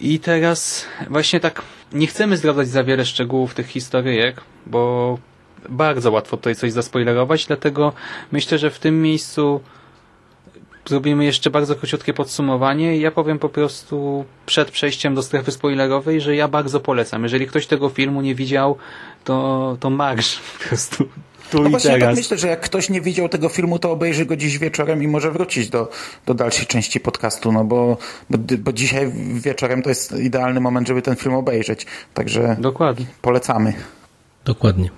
I teraz właśnie tak nie chcemy zdradzać za wiele szczegółów tych historyjek, bo bardzo łatwo tutaj coś zaspoilerować, dlatego myślę, że w tym miejscu zrobimy jeszcze bardzo króciutkie podsumowanie ja powiem po prostu przed przejściem do strefy spoilerowej, że ja bardzo polecam. Jeżeli ktoś tego filmu nie widział, to, to marsz po prostu tu no i właśnie teraz. tak myślę, że jak ktoś nie widział tego filmu, to obejrzy go dziś wieczorem i może wrócić do, do dalszej części podcastu, no bo, bo, bo dzisiaj wieczorem to jest idealny moment, żeby ten film obejrzeć. Także Dokładnie. polecamy. Dokładnie.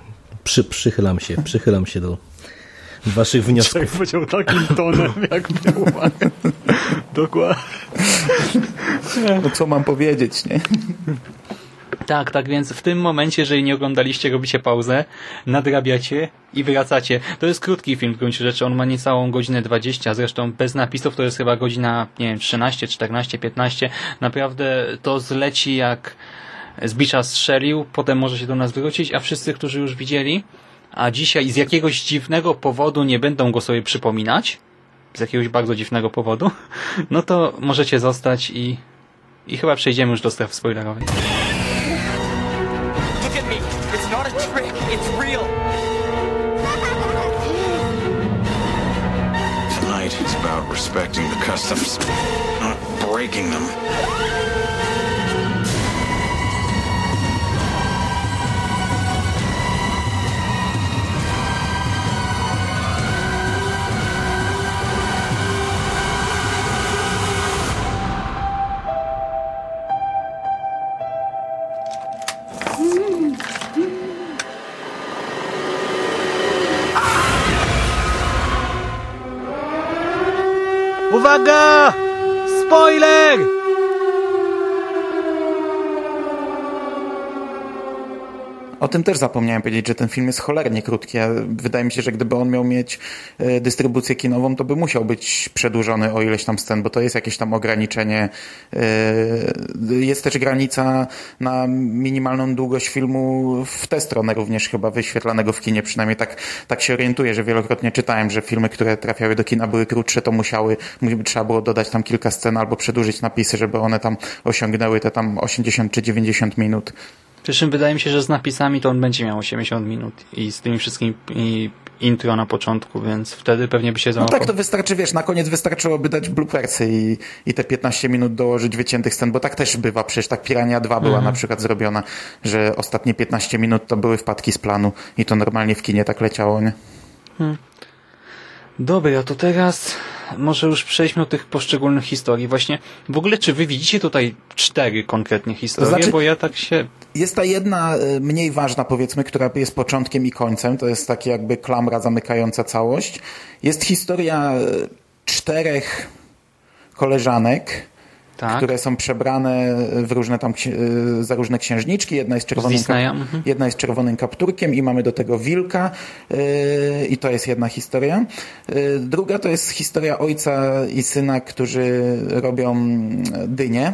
Przy, przychylam się, przychylam się do waszych wniosków. Czek powiedział takim tonem, jak było. Dokładnie. No co mam powiedzieć, nie? Tak, tak więc w tym momencie, jeżeli nie oglądaliście, robicie pauzę, nadrabiacie i wracacie. To jest krótki film w gruncie rzeczy, on ma niecałą godzinę 20, zresztą bez napisów to jest chyba godzina, nie wiem, 13, 14, 15. Naprawdę to zleci jak z bicza strzelił, potem może się do nas wrócić, a wszyscy, którzy już widzieli, a dzisiaj z jakiegoś dziwnego powodu nie będą go sobie przypominać, z jakiegoś bardzo dziwnego powodu, no to możecie zostać i, i chyba przejdziemy już do strefy spoilerowej. Tonight is about respecting the customs, not breaking them. Spoiler! O tym też zapomniałem powiedzieć, że ten film jest cholernie krótki. Wydaje mi się, że gdyby on miał mieć e, dystrybucję kinową, to by musiał być przedłużony o ileś tam scen, bo to jest jakieś tam ograniczenie. E, jest też granica na minimalną długość filmu w tę stronę również chyba wyświetlanego w kinie. Przynajmniej tak, tak się orientuję, że wielokrotnie czytałem, że filmy, które trafiały do kina były krótsze, to musiały, trzeba było dodać tam kilka scen albo przedłużyć napisy, żeby one tam osiągnęły te tam 80 czy 90 minut. Przy czym wydaje mi się, że z napisami to on będzie miał 80 minut i z tymi wszystkimi i intro na początku, więc wtedy pewnie by się załapał. No tak, to wystarczy, wiesz, na koniec wystarczyłoby dać bloopersy i, i te 15 minut dołożyć wyciętych scen, bo tak też bywa, przecież tak Pirania 2 była Mhm. na przykład zrobiona, że ostatnie 15 minut to były wpadki z planu i to normalnie w kinie tak leciało, nie? Dobra, to teraz może już przejdźmy do tych poszczególnych historii. Właśnie, w ogóle czy wy widzicie tutaj cztery konkretnie historie? To znaczy- Bo ja tak się... Jest ta jedna e, mniej ważna, powiedzmy, która jest początkiem i końcem. To jest takie jakby klamra zamykająca całość. Jest historia e, czterech koleżanek, Tak. które są przebrane w różne tam, y, za różne księżniczki. Jedna jest czerwonym, kap- mhm. jedna jest czerwonym kapturkiem i mamy do tego wilka y, i to jest jedna historia. Y, Druga to jest historia ojca i syna, którzy robią dynie.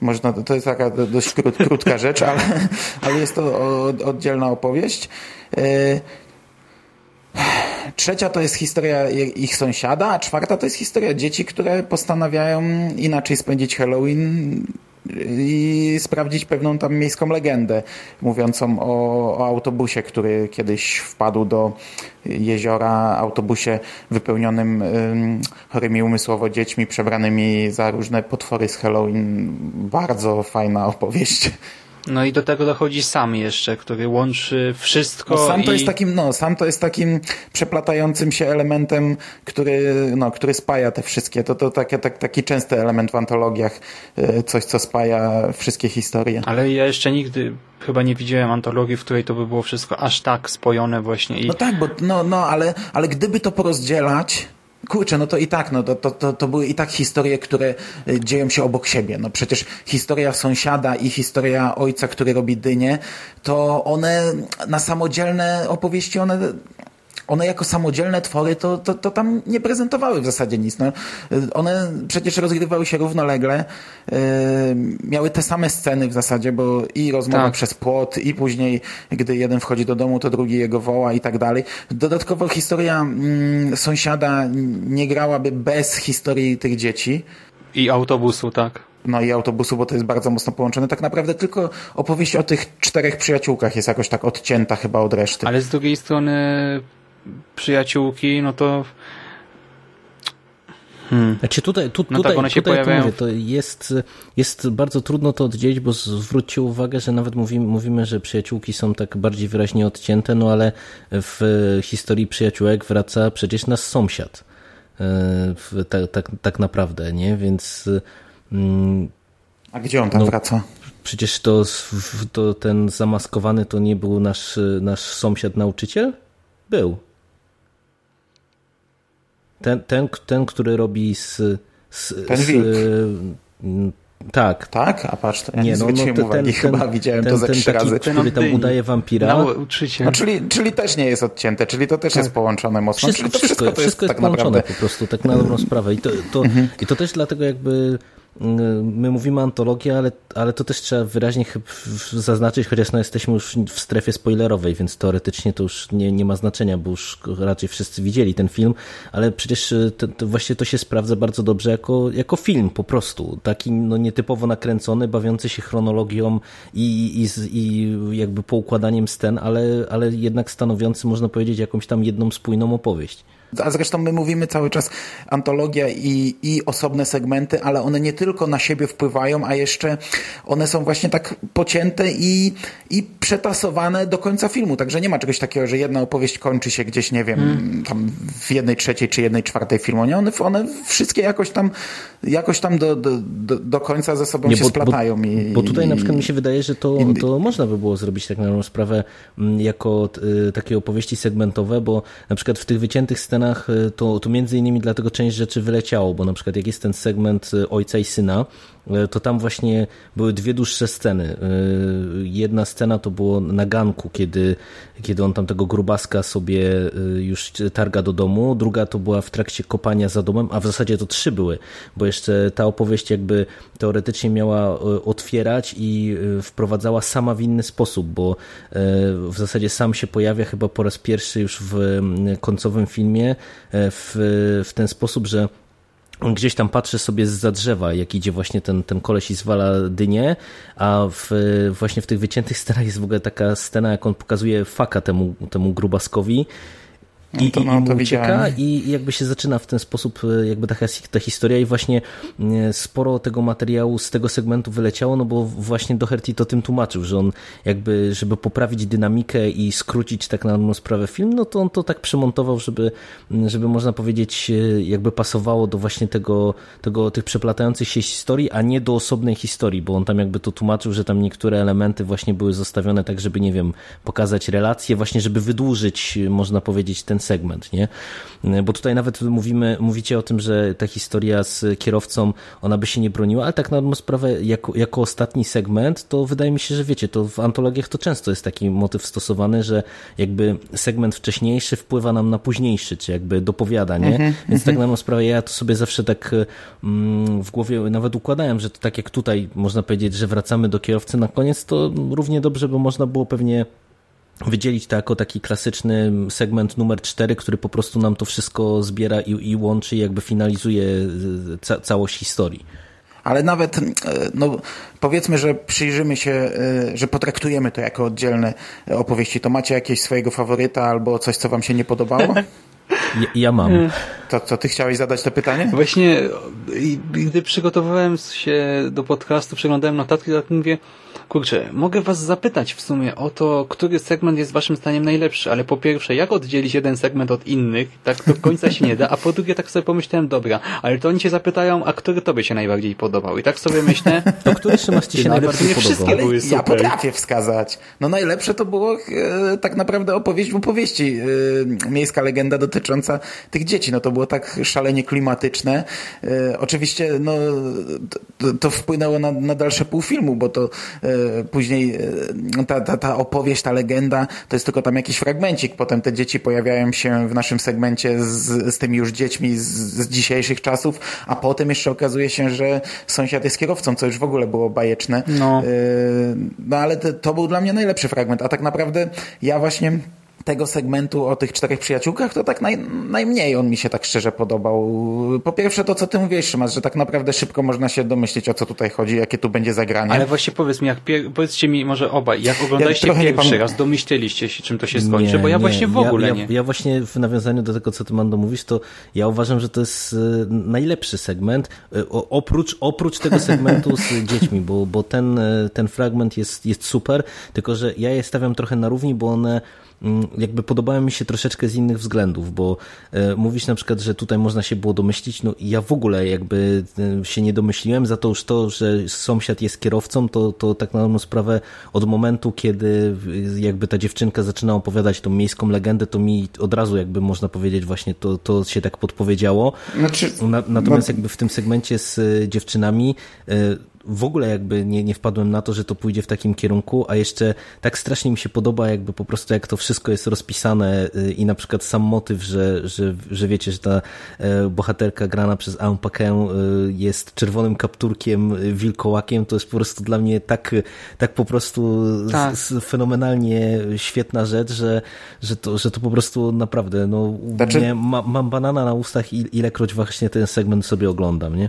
Można, to jest taka do- dość krót, krótka rzecz, ale, ale jest to od- oddzielna opowieść. Trzecia to jest historia ich sąsiada, a czwarta to jest historia dzieci, które postanawiają inaczej spędzić Halloween i sprawdzić pewną tam miejską legendę mówiącą o, o autobusie, który kiedyś wpadł do jeziora, autobusie wypełnionym ym, chorymi umysłowo dziećmi przebranymi za różne potwory z Halloween. Bardzo fajna opowieść. No i do tego dochodzi sam jeszcze, który łączy wszystko No, sam to i... jest takim, no, sam to jest takim przeplatającym się elementem, który, no, który spaja te wszystkie. To, to takie, tak, taki częsty element w antologiach, y, coś co spaja wszystkie historie. Ale ja jeszcze nigdy chyba nie widziałem antologii, w której to by było wszystko aż tak spojone właśnie i No tak, bo, no, no, ale, ale gdyby to porozdzielać, Kurczę, no to i tak, no to, to, to, to były i tak historie, które y, dzieją się obok siebie. No przecież historia sąsiada i historia ojca, który robi dynię, to one na samodzielne opowieści, one one jako samodzielne twory to, to, to tam nie prezentowały w zasadzie nic. No, one przecież rozgrywały się równolegle, yy, miały te same sceny w zasadzie, bo i rozmowa Tak. przez płot, i później, gdy jeden wchodzi do domu, to drugi jego woła i tak dalej. Dodatkowo historia mm, sąsiada nie grałaby bez historii tych dzieci. i autobusu, tak. No i autobusu, bo to jest bardzo mocno połączone. Tak naprawdę tylko opowieść o tych czterech przyjaciółkach jest jakoś tak odcięta chyba od reszty. Ale z drugiej strony przyjaciółki, no to hmm. Znaczy tutaj, tu, No tutaj, tak, tutaj to mówię, to jest, jest bardzo trudno to oddzielić, bo zwróćcie uwagę, że nawet mówimy, mówimy, że przyjaciółki są tak bardziej wyraźnie odcięte, no ale w historii przyjaciółek wraca przecież nasz sąsiad. E, Tak, tak, tak naprawdę, nie? Więc mm, A gdzie on tam No. wraca? przecież to, to ten zamaskowany to nie był nasz, nasz sąsiad nauczyciel? Był. Ten, ten, ten który robi z... z, Ten z wilk. mm, tak. Tak? A patrz, to ja nie, Nie, no, no zwróciłem te- uwagi, chyba widziałem to ze ten trzy taki, razy. który tam udaje wampira. nauczyciel. No, czyli, czyli też nie jest odcięte, czyli to też jest połączone mocno. Wszystko, czyli to wszystko, wszystko to wszystko jest jest tak połączone naprawdę. po prostu, tak na dobrą sprawę. I to, to, i to też dlatego jakby my mówimy antologia, ale, ale to też trzeba wyraźnie zaznaczyć, chociaż no jesteśmy już w strefie spoilerowej, więc teoretycznie to już nie, nie ma znaczenia, bo już raczej wszyscy widzieli ten film, ale przecież y, to, to właśnie to się sprawdza bardzo dobrze jako, jako film po prostu. Taki no, nietypowo nakręcony, bawiący się chronologią i, i, i jakby poukładaniem scen, ale, ale jednak stanowiący, można powiedzieć, jakąś tam jedną spójną opowieść. A zresztą my mówimy cały czas antologia i, i osobne segmenty, ale one nie tylko na siebie wpływają, a jeszcze one są właśnie tak pocięte i, i przetasowane do końca filmu. Także nie ma czegoś takiego, że jedna opowieść kończy się gdzieś, nie wiem, Hmm. tam w jednej trzeciej czy jednej czwartej filmu. Nie? One, one wszystkie jakoś tam, jakoś tam do, do, do, do końca ze sobą się splatają. Bo, i, bo tutaj na i- przykład mi się wydaje, że to, i- to można by było zrobić tak na sprawę mm, jako y, takie opowieści segmentowe, bo na przykład w tych wyciętych scenach y, to, to między innymi dlatego część rzeczy wyleciało, bo na przykład jak jest ten segment y, ojca i syna, to tam właśnie były dwie dłuższe sceny. Y, Jedna scena to było na ganku, kiedy, kiedy on tam tego grubaska sobie y, już targa do domu, druga to była w trakcie kopania za domem, a w zasadzie to trzy były, bo jeszcze ta opowieść jakby teoretycznie miała otwierać i wprowadzała sama w inny sposób, bo w zasadzie sam się pojawia chyba po raz pierwszy już w końcowym filmie w, w ten sposób, że gdzieś tam patrzy sobie za drzewa, jak idzie właśnie ten, ten koleś i zwala dynię, a w, właśnie w tych wyciętych scenach jest w ogóle taka scena, jak on pokazuje faka temu, temu grubaskowi i, to- i, no i to mu ucieka i jakby się zaczyna w ten sposób e, jakby taka ta historia i właśnie e, sporo tego materiału z tego segmentu wyleciało, no bo właśnie Doherty to tym tłumaczył, że on jakby, żeby poprawić dynamikę i skrócić tak na dobrą sprawę film, no to on to tak przymontował, żeby, żeby można powiedzieć e, jakby pasowało do właśnie tego, tego tych przeplatających się historii, a nie do osobnej historii, bo on tam jakby to tłumaczył, że tam niektóre elementy właśnie były zostawione tak, żeby nie wiem, pokazać relacje, właśnie żeby wydłużyć, można powiedzieć, ten segment, nie? Bo tutaj nawet mówimy, mówicie o tym, że ta historia z kierowcą, ona by się nie broniła, ale tak na dobrą sprawę, jako, jako ostatni segment, to wydaje mi się, że wiecie, to w antologiach to często jest taki motyw stosowany, że jakby segment wcześniejszy wpływa nam na późniejszy, czy jakby dopowiada, nie? Mhm, Więc tak na dobrą sprawę ja to sobie zawsze tak mm, w głowie nawet układałem, że to tak jak tutaj można powiedzieć, że wracamy do kierowcy na koniec, to równie dobrze by można było pewnie wydzielić to jako taki klasyczny segment numer 4, który po prostu nam to wszystko zbiera i, i łączy i jakby finalizuje ca całość historii. Ale nawet, no, powiedzmy, że przyjrzymy się, że potraktujemy to jako oddzielne opowieści. To macie jakieś swojego faworyta albo coś, co wam się nie podobało? Ja, ja mam. To co, ty chciałeś zadać to pytanie? Właśnie, gdy przygotowywałem się do podcastu, przeglądałem notatki, tak mówię, kurczę, mogę was zapytać w sumie o to, który segment jest waszym zdaniem najlepszy, ale po pierwsze, jak oddzielić jeden segment od innych, tak do końca się nie da, a po drugie tak sobie pomyślałem, dobra, ale to oni cię zapytają, a który tobie się najbardziej podobał? I tak sobie myślę... To który Szymasz ci się no, najbardziej podobał? Wszystkie były super. Ja potrafię wskazać. No najlepsze to było e, tak naprawdę opowieść w opowieści. E, miejska legenda dotycząca tych dzieci. No to było tak szalenie klimatyczne. E, oczywiście no, to, to wpłynęło na, na dalsze pół filmu, bo to e, później e, ta, ta, ta opowieść, ta legenda to jest tylko tam jakiś fragmencik. Potem te dzieci pojawiają się w naszym segmencie z, z tymi już dziećmi z, z dzisiejszych czasów, a potem jeszcze okazuje się, że sąsiad jest kierowcą, co już w ogóle było bajeczne. No. No ale to, to był dla mnie najlepszy fragment, a tak naprawdę ja właśnie tego segmentu o tych czterech przyjaciółkach, to tak naj, najmniej on mi się tak szczerze podobał. Po pierwsze to, co ty mówisz, Szymas, że tak naprawdę szybko można się domyślić, o co tutaj chodzi, jakie tu będzie zagranie. Ale właśnie powiedz mi, jak powiedzcie mi może obaj, jak oglądaliście Ja pierwszy pamię- raz, domyśleliście się, czym to się skończy, Nie, bo ja nie. właśnie w ogóle ja, nie. Ja, ja właśnie w nawiązaniu do tego, co ty Mando mówisz, to ja uważam, że to jest e, najlepszy segment, e, o- oprócz, oprócz tego segmentu z dziećmi, bo, bo ten, e, ten fragment jest, jest super, tylko że ja je stawiam trochę na równi, bo one jakby podobają mi się troszeczkę z innych względów, bo e, mówisz na przykład, że tutaj można się było domyślić, no ja w ogóle jakby e, się nie domyśliłem, za to już to, że sąsiad jest kierowcą, to, to tak na dobrą sprawę od momentu, kiedy jakby ta dziewczynka zaczyna opowiadać tą miejską legendę, to mi od razu jakby można powiedzieć właśnie to, to się tak podpowiedziało. Znaczy, Na, natomiast no- jakby w tym segmencie z e, dziewczynami w ogóle jakby nie, nie wpadłem na to, że to pójdzie w takim kierunku, a jeszcze tak strasznie mi się podoba jakby po prostu jak to wszystko jest rozpisane e, i na przykład sam motyw, że, że, że wiecie, że ta e, bohaterka grana przez Aun Paquę e, jest czerwonym kapturkiem, e, wilkołakiem, to jest po prostu dla mnie tak, tak po prostu Tak. z, z fenomenalnie świetna rzecz, że, że, to, że to po prostu naprawdę, no Znaczy- nie, ma, mam banana na ustach i ilekroć właśnie ten segment sobie oglądam, nie?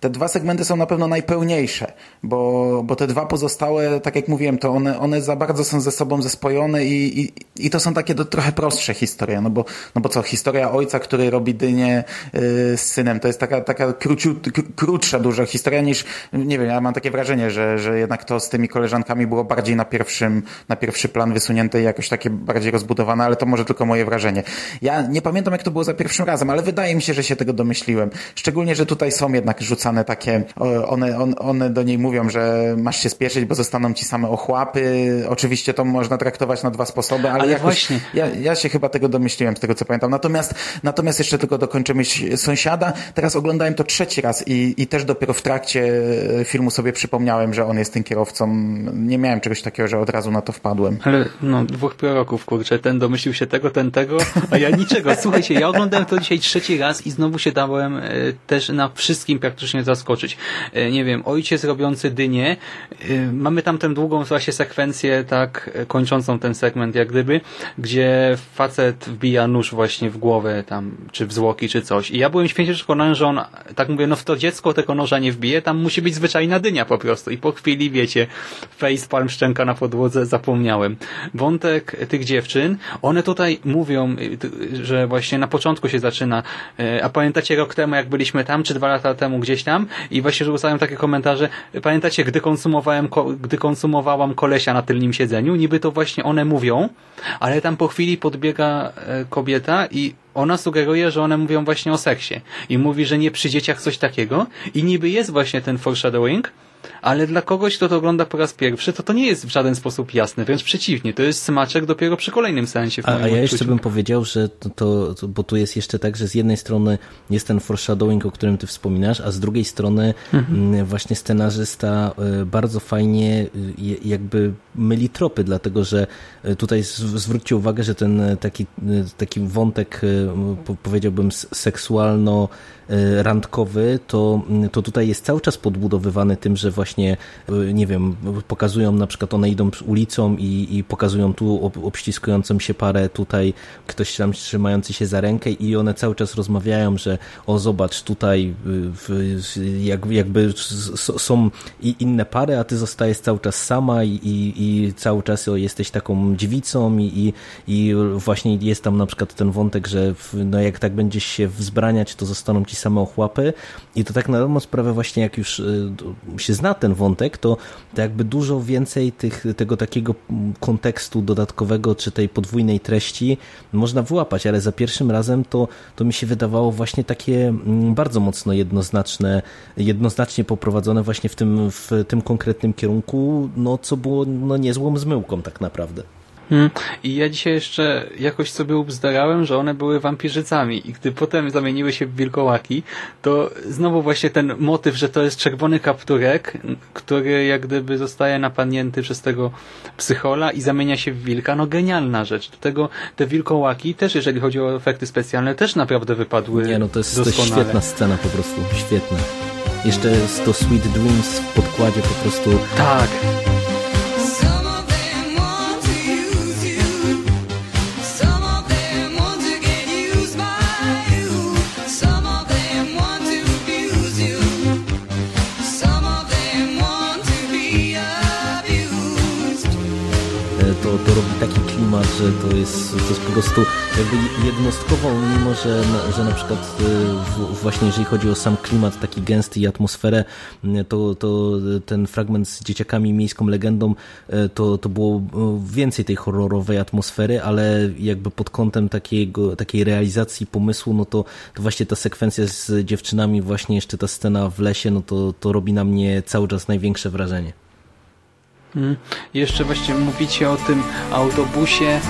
Te dwa segmenty są na pewno najpełniejsze, bo, bo te dwa pozostałe, tak jak mówiłem, to one, one za bardzo są ze sobą zespojone i, i, i to są takie do, trochę prostsze historie, no bo, no bo co, historia ojca, który robi dynię yy, z synem, to jest taka, taka króciu, kró- krótsza dużo historia niż, nie wiem, ja mam takie wrażenie, że, że jednak to z tymi koleżankami było bardziej na pierwszym, na pierwszy plan wysunięte i jakoś takie bardziej rozbudowane, ale to może tylko moje wrażenie. Ja nie pamiętam, jak to było za pierwszym razem, ale wydaje mi się, że się tego domyśliłem. Szczególnie, że tutaj są jednak rzucane takie, o, one, on, one do niej mówią, że masz się spieszyć, bo zostaną ci same ochłapy. Oczywiście to można traktować na dwa sposoby, ale, Ale jakoś, właśnie. ja, ja się chyba tego domyśliłem, z tego co pamiętam. Natomiast, natomiast jeszcze tylko dokończymy ś- sąsiada. Teraz oglądałem to trzeci raz i, i też dopiero w trakcie e, filmu sobie przypomniałem, że on jest tym kierowcą. Nie miałem czegoś takiego, że od razu na to wpadłem. Ale no, dwóch proroków, kurczę, ten domyślił się tego, ten tego, a ja niczego. Słuchajcie, ja oglądałem to dzisiaj trzeci raz i znowu się dałem e, też na wszystkim praktycznie zaskoczyć. E, nie wiem, ojciec robiący dynię, e, mamy tam tę długą właśnie sekwencję, tak, e, kończącą ten segment jak gdyby, gdzie facet wbija nóż właśnie w głowę tam, czy w zwłoki, czy coś. I ja byłem święcie przekonany, że on, tak mówię, no w to dziecko tego noża nie wbije, tam musi być zwyczajna dynia po prostu. I po chwili, wiecie, facepalm, szczęka na podłodze, zapomniałem. Wątek tych dziewczyn, one tutaj mówią, t- że właśnie na początku się zaczyna, a pamiętacie rok temu, jak byliśmy tam, czy dwa lata temu gdzieś tam i właśnie rzucają takie komentarze, pamiętacie, gdy konsumowałem, ko- gdy konsumowałam kolesia na tylnym siedzeniu, niby to właśnie one mówią, ale tam po chwili podbiega e, kobieta i ona sugeruje, że one mówią właśnie o seksie. I mówi, że nie przy dzieciach coś takiego i niby jest właśnie ten foreshadowing, ale dla kogoś, kto to ogląda po raz pierwszy, to to nie jest w żaden sposób jasne, wręcz przeciwnie, to jest smaczek dopiero przy kolejnym sensie. W A, a ja jeszcze odczuciu. bym powiedział, że to, to, to, bo tu jest jeszcze tak, że z jednej strony jest ten foreshadowing, o którym ty wspominasz, a z drugiej strony mm, właśnie scenarzysta y, bardzo fajnie je- jakby myli tropy, dlatego że y, tutaj zwróćcie uwagę, że ten taki, taki wątek, po- powiedziałbym seksualno randkowy, to, mm, to tutaj jest cały czas podbudowywany tym, że właśnie, y, nie wiem, pokazują na przykład one idą ulicą i, i pokazują tu ob, obściskującą się parę, tutaj ktoś tam trzymający się za rękę i one cały czas rozmawiają, że o zobacz, tutaj y, w, jak, jakby są inne pary, a ty zostajesz cały czas sama i, i, cały czas jesteś taką dziewicą i, i, i właśnie jest tam na przykład ten wątek, że no jak tak będziesz się wzbraniać, to zostaną ci same ochłapy i to tak na dobrą sprawę właśnie jak już y, się zna ten wątek, to, to jakby dużo więcej tych, tego takiego mm, kontekstu dodatkowego, czy tej podwójnej treści można wyłapać, ale za pierwszym razem to, to mi się wydawało właśnie takie mm, bardzo mocno jednoznaczne, jednoznacznie poprowadzone właśnie w tym, w tym konkretnym kierunku, no co było no, niezłą zmyłką tak naprawdę. Hmm. I ja dzisiaj jeszcze jakoś sobie ubzdarałem, że one były wampirzycami i gdy potem zamieniły się w wilkołaki, to znowu właśnie ten motyw, że to jest czerwony kapturek, który jak gdyby zostaje napadnięty przez tego psychola i zamienia się w wilka, no genialna rzecz. Do tego te wilkołaki też, jeżeli chodzi o efekty specjalne, też naprawdę wypadły Nie no, to jest, to jest świetna scena po prostu, świetna. Jeszcze jest to Sweet Dreams w podkładzie po prostu Tak. To, to robi taki klimat, że to jest, to jest po prostu jakby jednostkowo, mimo że że na przykład w, właśnie jeżeli chodzi o sam klimat taki gęsty i atmosferę, m, to, to ten fragment z dzieciakami miejską legendą, e, to, to było więcej tej horrorowej atmosfery, ale jakby pod kątem takiego, takiej realizacji pomysłu, no to, to właśnie ta sekwencja z dziewczynami, właśnie jeszcze ta scena w lesie, no to, to robi na mnie cały czas największe wrażenie. Mm. I Jeszcze właśnie mówicie o tym autobusie.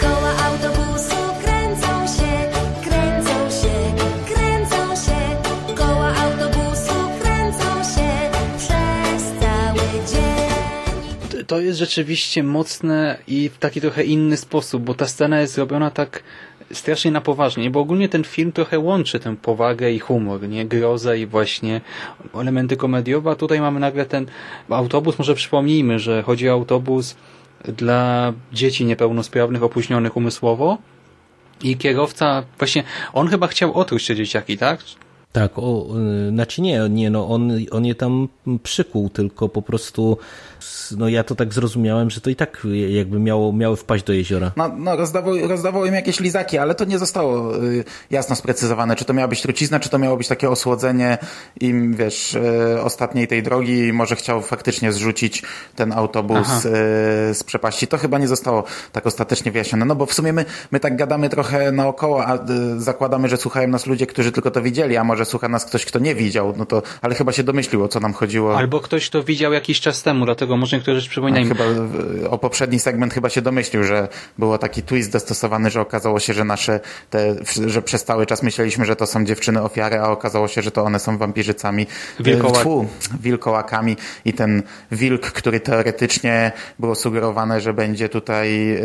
Koła autobusu kręcą się, kręcą się, kręcą się. Koła autobusu kręcą się przez cały dzień. to jest rzeczywiście mocne i w taki trochę inny sposób, bo ta scena jest zrobiona tak strasznie na poważnie, bo ogólnie ten film trochę łączy tę powagę i humor, nie? Grozę i właśnie elementy komediowe, a tutaj mamy nagle ten autobus, może przypomnijmy, że chodzi o autobus dla dzieci niepełnosprawnych, opóźnionych umysłowo i kierowca, właśnie, on chyba chciał otruć te dzieciaki, tak? Tak, o, y, znaczy nie, nie no, on, on je tam przykuł, tylko po prostu, no ja to tak zrozumiałem, że to i tak jakby miało, miały wpaść do jeziora. No, no rozdawał, rozdawał im jakieś lizaki, ale to nie zostało y, jasno sprecyzowane, czy to miała być trucizna, czy to miało być takie osłodzenie im, wiesz, y, ostatniej tej drogi i może chciał faktycznie zrzucić ten autobus y, z przepaści. To chyba nie zostało tak ostatecznie wyjaśnione, no bo w sumie my, my tak gadamy trochę naokoło, a y, zakładamy, że słuchają nas ludzie, którzy tylko to widzieli, a może słucha nas ktoś, kto nie widział, no to, ale chyba się domyślił, o co nam chodziło. Albo ktoś to widział jakiś czas temu, dlatego może niektóre rzeczy przypominają. Chyba w- o poprzedni segment chyba się domyślił, że było taki twist dostosowany, że okazało się, że nasze te, że przez cały czas myśleliśmy, że to są dziewczyny ofiary, a okazało się, że to one są wampirzycami. Wilkołak. Tfu, wilkołakami i ten wilk, który teoretycznie było sugerowane, że będzie tutaj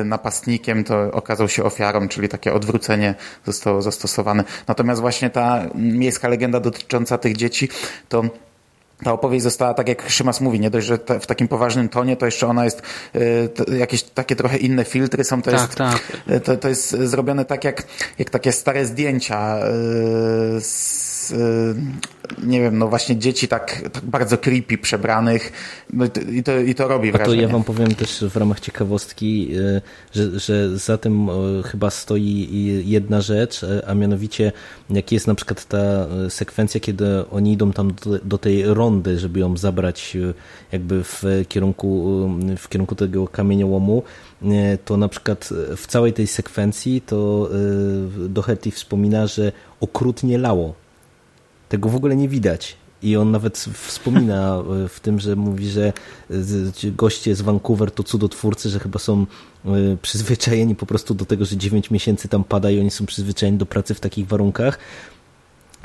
y, napastnikiem, to okazał się ofiarą, czyli takie odwrócenie zostało zastosowane. Natomiast właśnie ta miejska legenda dotycząca tych dzieci, to ta opowieść została, tak jak Szymas mówi, nie dość, że te, w takim poważnym tonie, to jeszcze ona jest, y, to, jakieś takie trochę inne filtry są, to Tak, jest, tak. y, To, to jest zrobione tak jak, jak takie stare zdjęcia y, z, y, nie wiem, no właśnie dzieci tak, tak bardzo creepy przebranych no i, to, i, to, robi A to wrażenie. ja wam powiem też w ramach ciekawostki, y, że, że za tym y, chyba stoi jedna rzecz, a mianowicie jak jest na przykład ta sekwencja, kiedy oni idą tam do, do tej rondy, żeby ją zabrać jakby w kierunku, w kierunku tego kamieniołomu, to na przykład w całej tej sekwencji to Doherty wspomina, że okrutnie lało. Tego w ogóle nie widać. I on nawet wspomina e, w tym, że mówi, że ci goście z Vancouver to cudotwórcy, że chyba są e, przyzwyczajeni po prostu do tego, że 9 miesięcy tam pada i oni są przyzwyczajeni do pracy w takich warunkach.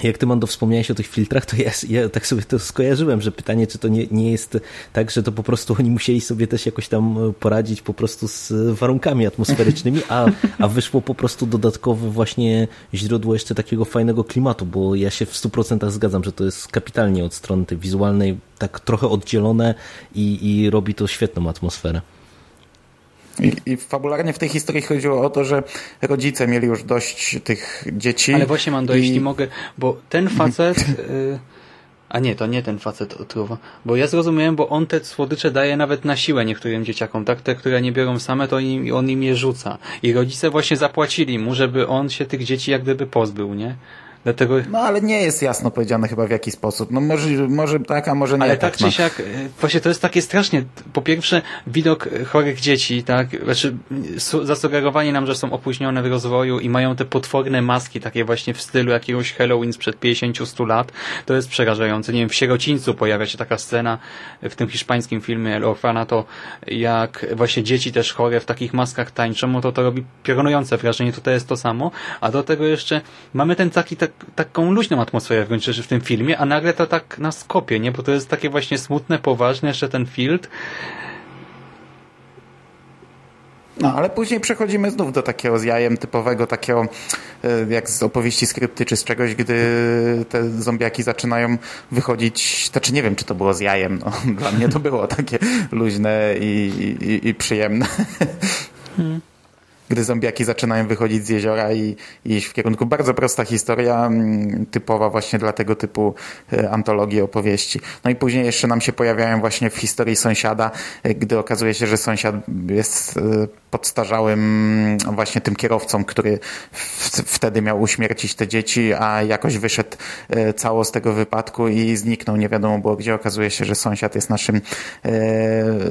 Jak ty, Mando, wspomniałeś o tych filtrach, to ja, ja tak sobie to skojarzyłem, że pytanie, czy to nie, nie jest tak, że to po prostu oni musieli sobie też jakoś tam e, poradzić po prostu z warunkami atmosferycznymi, a, a wyszło po prostu dodatkowe właśnie źródło jeszcze takiego fajnego klimatu, bo ja się w 100% zgadzam, że to jest kapitalnie od strony tej wizualnej, tak trochę oddzielone i, i robi to świetną atmosferę. I, I fabularnie w tej historii chodziło o to, że rodzice mieli już dość tych dzieci. Ale właśnie, Mando, i- jeśli mogę, bo ten facet... y, a nie, to nie ten facet otruwa. Bo ja zrozumiałem, bo on te słodycze daje nawet na siłę niektórym dzieciakom, tak? Te, które nie biorą same, to im, on im je rzuca. I rodzice właśnie zapłacili mu, żeby on się tych dzieci jak gdyby pozbył, nie? Dlatego... No ale nie jest jasno powiedziane chyba w jaki sposób. No może, może tak, a może nie Ale tak. tak czy siak, e, właśnie to jest takie strasznie, po pierwsze widok chorych dzieci, tak, znaczy su- zasugerowanie nam, że są opóźnione w rozwoju i mają te potworne maski, takie właśnie w stylu jakiegoś Halloween sprzed 50-100 lat, to jest przerażające. Nie wiem, w Sierocińcu pojawia się taka scena w tym hiszpańskim filmie El Orfanato, jak właśnie dzieci też chore w takich maskach tańczą, no to to robi piorunujące wrażenie, tutaj jest to samo, a do tego jeszcze mamy ten taki, tak, taką luźną atmosferę w gruncie rzeczy w tym filmie, a nagle to tak nas kopie, nie? Bo to jest takie właśnie smutne, poważne, jeszcze ten field. No, ale później przechodzimy znów do takiego z jajem typowego, takiego e, jak z opowieści skrypty czy z czegoś, gdy te zombiaki zaczynają wychodzić, znaczy nie wiem, czy to było z jajem, no, dla mnie to było takie luźne i, i, i przyjemne. Gdy zombiaki zaczynają wychodzić z jeziora i, i iść w kierunku. Bardzo prosta historia, mm, typowa właśnie dla tego typu e, antologii opowieści. No i później jeszcze nam się pojawiają właśnie w historii sąsiada, e, gdy okazuje się, że sąsiad jest e, podstarzałym mm, właśnie tym kierowcą, który wtedy miał uśmiercić te dzieci, a jakoś wyszedł cało z tego wypadku i zniknął. Nie wiadomo było gdzie. Okazuje się, że sąsiad jest naszym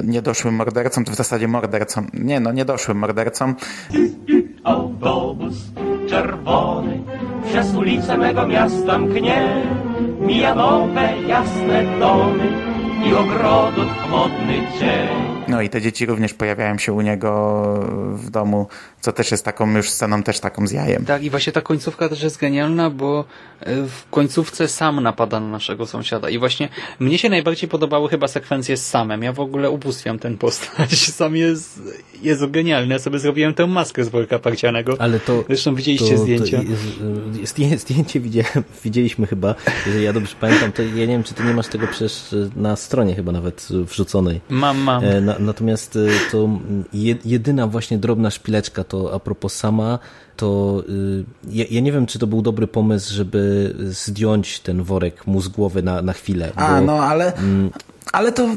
niedoszłym mordercą, to w zasadzie mordercą. Nie no, niedoszłym mordercą. Autobus czerwony przez ulice mego miasta mknie. Mija nowe, jasne domy i ogrodów modny cień. No i te dzieci również pojawiają się u niego w domu, co też jest taką już sceną też taką z jajem. Tak, i właśnie ta końcówka też jest genialna, bo e, w końcówce sam napada na naszego sąsiada. I właśnie mnie się najbardziej podobały chyba sekwencje z samem. Ja w ogóle ubóstwiam ten postać. Sam jest, jest genialny. Ja sobie zrobiłem tę maskę z worka parcianego. Ale to. Zresztą widzieliście to, zdjęcia. To jest, zdję- zdjęcie widziałem, widzieliśmy chyba, jeżeli ja dobrze pamiętam, to ja nie wiem, czy ty nie masz tego przecież na stronie chyba nawet wrzuconej. Mam, mam. E, Na, natomiast e, to mm, je- jedyna właśnie drobna szpileczka, to a propos sama, to y, ja, ja nie wiem, czy to był dobry pomysł, żeby zdjąć ten worek mózgłowy na, na chwilę. A, bo- no ale, ale to...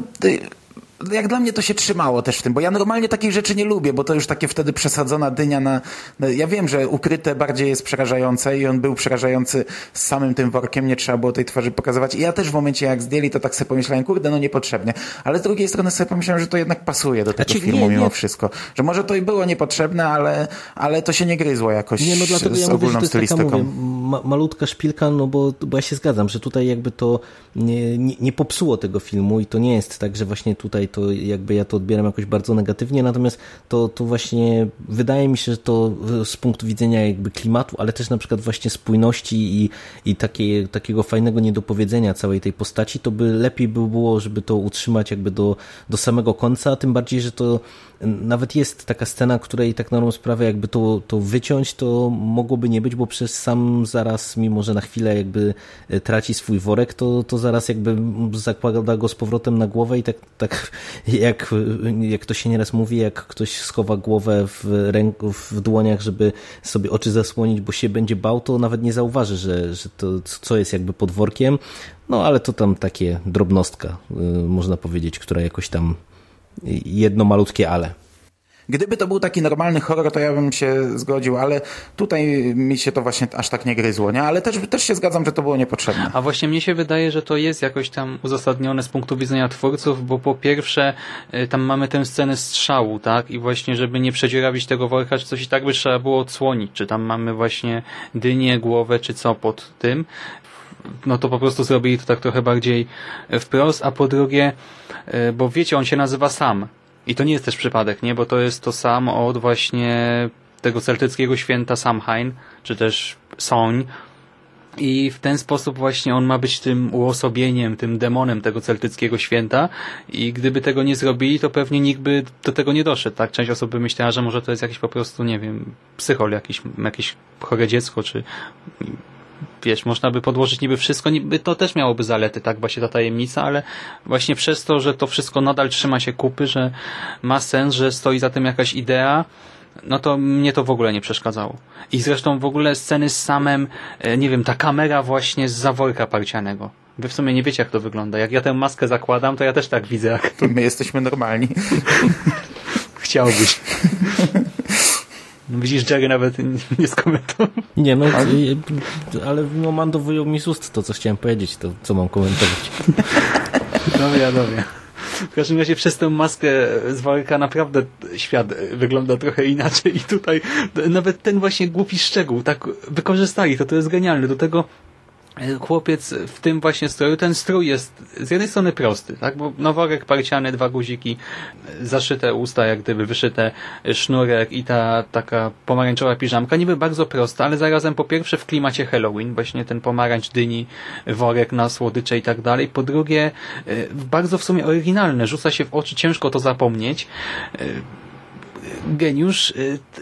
Jak dla mnie to się trzymało też w tym, bo ja normalnie takich rzeczy nie lubię, bo to już takie wtedy przesadzona dynia na... ja wiem, że ukryte bardziej jest przerażające i on był przerażający z samym tym workiem, nie trzeba było tej twarzy pokazywać. I ja też w momencie jak zdjęli, to tak sobie pomyślałem, kurde, no niepotrzebnie. Ale z drugiej strony sobie pomyślałem, że to jednak pasuje do tego Znaczy, filmu nie, mimo nie. wszystko. Że może to i było niepotrzebne, ale, ale to się nie gryzło jakoś Nie, no dlatego z ja mówię, ogólną to jest taka stylistyką. mówię, ma, malutka szpilka, no bo, bo ja się zgadzam, że tutaj jakby to nie, nie, nie popsuło tego filmu i to nie jest tak, że właśnie tutaj to jakby ja to odbieram jakoś bardzo negatywnie, natomiast to, to właśnie wydaje mi się, że to z punktu widzenia jakby klimatu, ale też na przykład właśnie spójności i, i takie, takiego fajnego niedopowiedzenia całej tej postaci, to by lepiej by było, żeby to utrzymać jakby do, do samego końca, tym bardziej, że to nawet jest taka scena, której tak na sprawę jakby to, to wyciąć, to mogłoby nie być, bo przecież sam zaraz, mimo że na chwilę jakby e, traci swój worek, to, to zaraz jakby zakłada go z powrotem na głowę i tak, tak jak, jak to się nieraz mówi, jak ktoś schowa głowę w, ręku, w dłoniach, żeby sobie oczy zasłonić, bo się będzie bał, to nawet nie zauważy, że, że to co jest jakby pod workiem, no ale to tam takie drobnostka, y, można powiedzieć, która jakoś tam jedno malutkie ale. Gdyby to był taki normalny horror, to ja bym się zgodził, ale tutaj mi się to właśnie aż tak nie gryzło, nie? Ale też, też się zgadzam, że to było niepotrzebne. A właśnie mnie się wydaje, że to jest jakoś tam uzasadnione z punktu widzenia twórców, bo po pierwsze y, tam mamy tę scenę strzału, tak? I właśnie, żeby nie przedziurawić tego worka czy coś i tak by trzeba było odsłonić. Czy tam mamy właśnie dynię, głowę, czy co pod tym. no to po prostu zrobili to tak trochę bardziej wprost, a po drugie, e, bo wiecie, on się nazywa Sam. I to nie jest też przypadek, nie? Bo to jest to Sam od właśnie tego celtyckiego święta Samhain, czy też Soń. I w ten sposób właśnie on ma być tym uosobieniem, tym demonem tego celtyckiego święta i gdyby tego nie zrobili, to pewnie nikt by do tego nie doszedł, tak? Część osób by myślała, że może to jest jakiś po prostu, nie wiem, psychol, jakiś, jakieś chore dziecko, czy wiesz, można by podłożyć niby wszystko, niby to też miałoby zalety, tak, właśnie ta tajemnica, ale właśnie przez to, że to wszystko nadal trzyma się kupy, że ma sens, że stoi za tym jakaś idea, no to mnie to w ogóle nie przeszkadzało. I zresztą w ogóle sceny z samym, e, nie wiem, ta kamera właśnie z zaworka parcianego. Wy w sumie nie wiecie, jak to wygląda. Jak ja tę maskę zakładam, to ja też tak widzę. Jak... To my jesteśmy normalni. Chciałbyś. Widzisz, Jerry nawet nie skomentował. Nie, no, ale no Mando wyjął mi z ust to, co chciałem powiedzieć, to co mam komentować. Dobra, dobra. W każdym razie przez tę maskę z worka naprawdę świat wygląda trochę inaczej i tutaj nawet ten właśnie głupi szczegół tak wykorzystali, to to jest genialne. Do tego chłopiec w tym właśnie stroju, ten strój jest z jednej strony prosty, tak, bo no worek parciany, dwa guziki, zaszyte usta, jak gdyby wyszyte sznurek i ta taka pomarańczowa piżamka, niby bardzo prosta, ale zarazem po pierwsze w klimacie Halloween, właśnie ten pomarańcz, dyni, worek na słodycze i tak dalej, po drugie e, bardzo w sumie oryginalne, rzuca się w oczy, ciężko to zapomnieć, E, geniusz,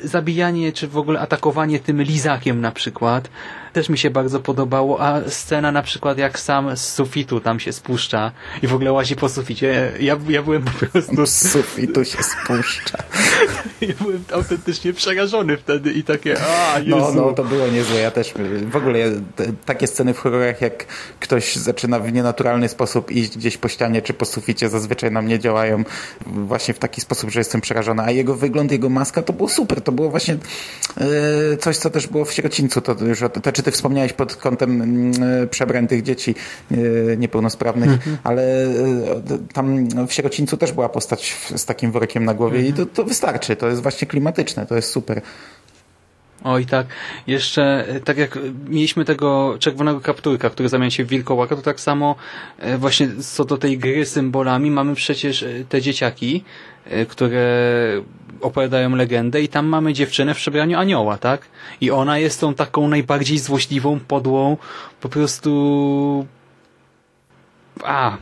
zabijanie czy w ogóle atakowanie tym lizakiem na przykład też mi się bardzo podobało, a scena na przykład jak sam z sufitu tam się spuszcza i w ogóle łazi po suficie, ja, ja byłem po prostu Z sufitu się spuszcza. ja byłem autentycznie przerażony wtedy i takie a Jezu. No, no, to było niezłe. Ja też w ogóle takie sceny w horrorach, jak ktoś zaczyna w nienaturalny sposób iść gdzieś po ścianie czy po suficie, zazwyczaj na mnie działają właśnie w taki sposób, że jestem przerażony. A jego wygląd, jego maska to było super. To było właśnie e, coś, co też było w sierocińcu. To już, to, czy ty wspomniałeś pod kątem mm, e, przebrań tych dzieci e, niepełnosprawnych, ale e, tam w sierocińcu też była postać z takim workiem na głowie i to, to wystarczy. To jest właśnie klimatyczne. To jest super. Oj tak, jeszcze tak jak mieliśmy tego czerwonego kapturka, który zamienia się w wilkołaka, to tak samo właśnie co do tej gry symbolami mamy przecież te dzieciaki, które opowiadają legendę i tam mamy dziewczynę w przebraniu anioła, tak? I ona jest tą taką najbardziej złośliwą, podłą, po prostu... A,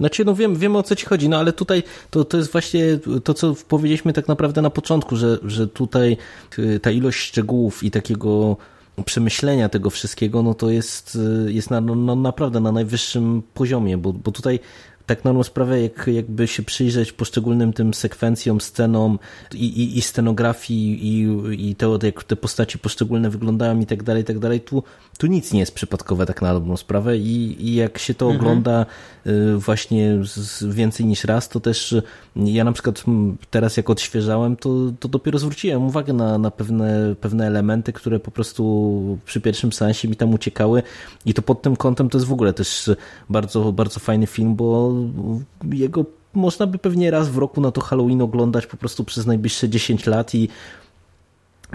Znaczy, no wiem, wiem o co ci chodzi, no ale tutaj to, to jest właśnie to, co powiedzieliśmy tak naprawdę na początku, że, że tutaj y, ta ilość szczegółów i takiego przemyślenia tego wszystkiego, no to jest, y, jest na, no, no, naprawdę na najwyższym poziomie, bo, bo tutaj tak na sprawę, jak, jakby się przyjrzeć poszczególnym tym sekwencjom, scenom i, i, i scenografii i, i to, jak te postaci poszczególne wyglądają i tak dalej, i tak dalej, tu, tu nic nie jest przypadkowe tak na dobrą sprawę. I, i jak się to ogląda y, właśnie więcej niż raz, to też y, ja na przykład mm, teraz jak odświeżałem, to, to dopiero zwróciłem uwagę na, na pewne, pewne elementy, które po prostu przy pierwszym seansie mi tam uciekały. I to pod tym kątem to jest w ogóle też bardzo, bardzo fajny film, bo jego można by pewnie raz w roku na to Halloween oglądać po prostu przez najbliższe 10 lat i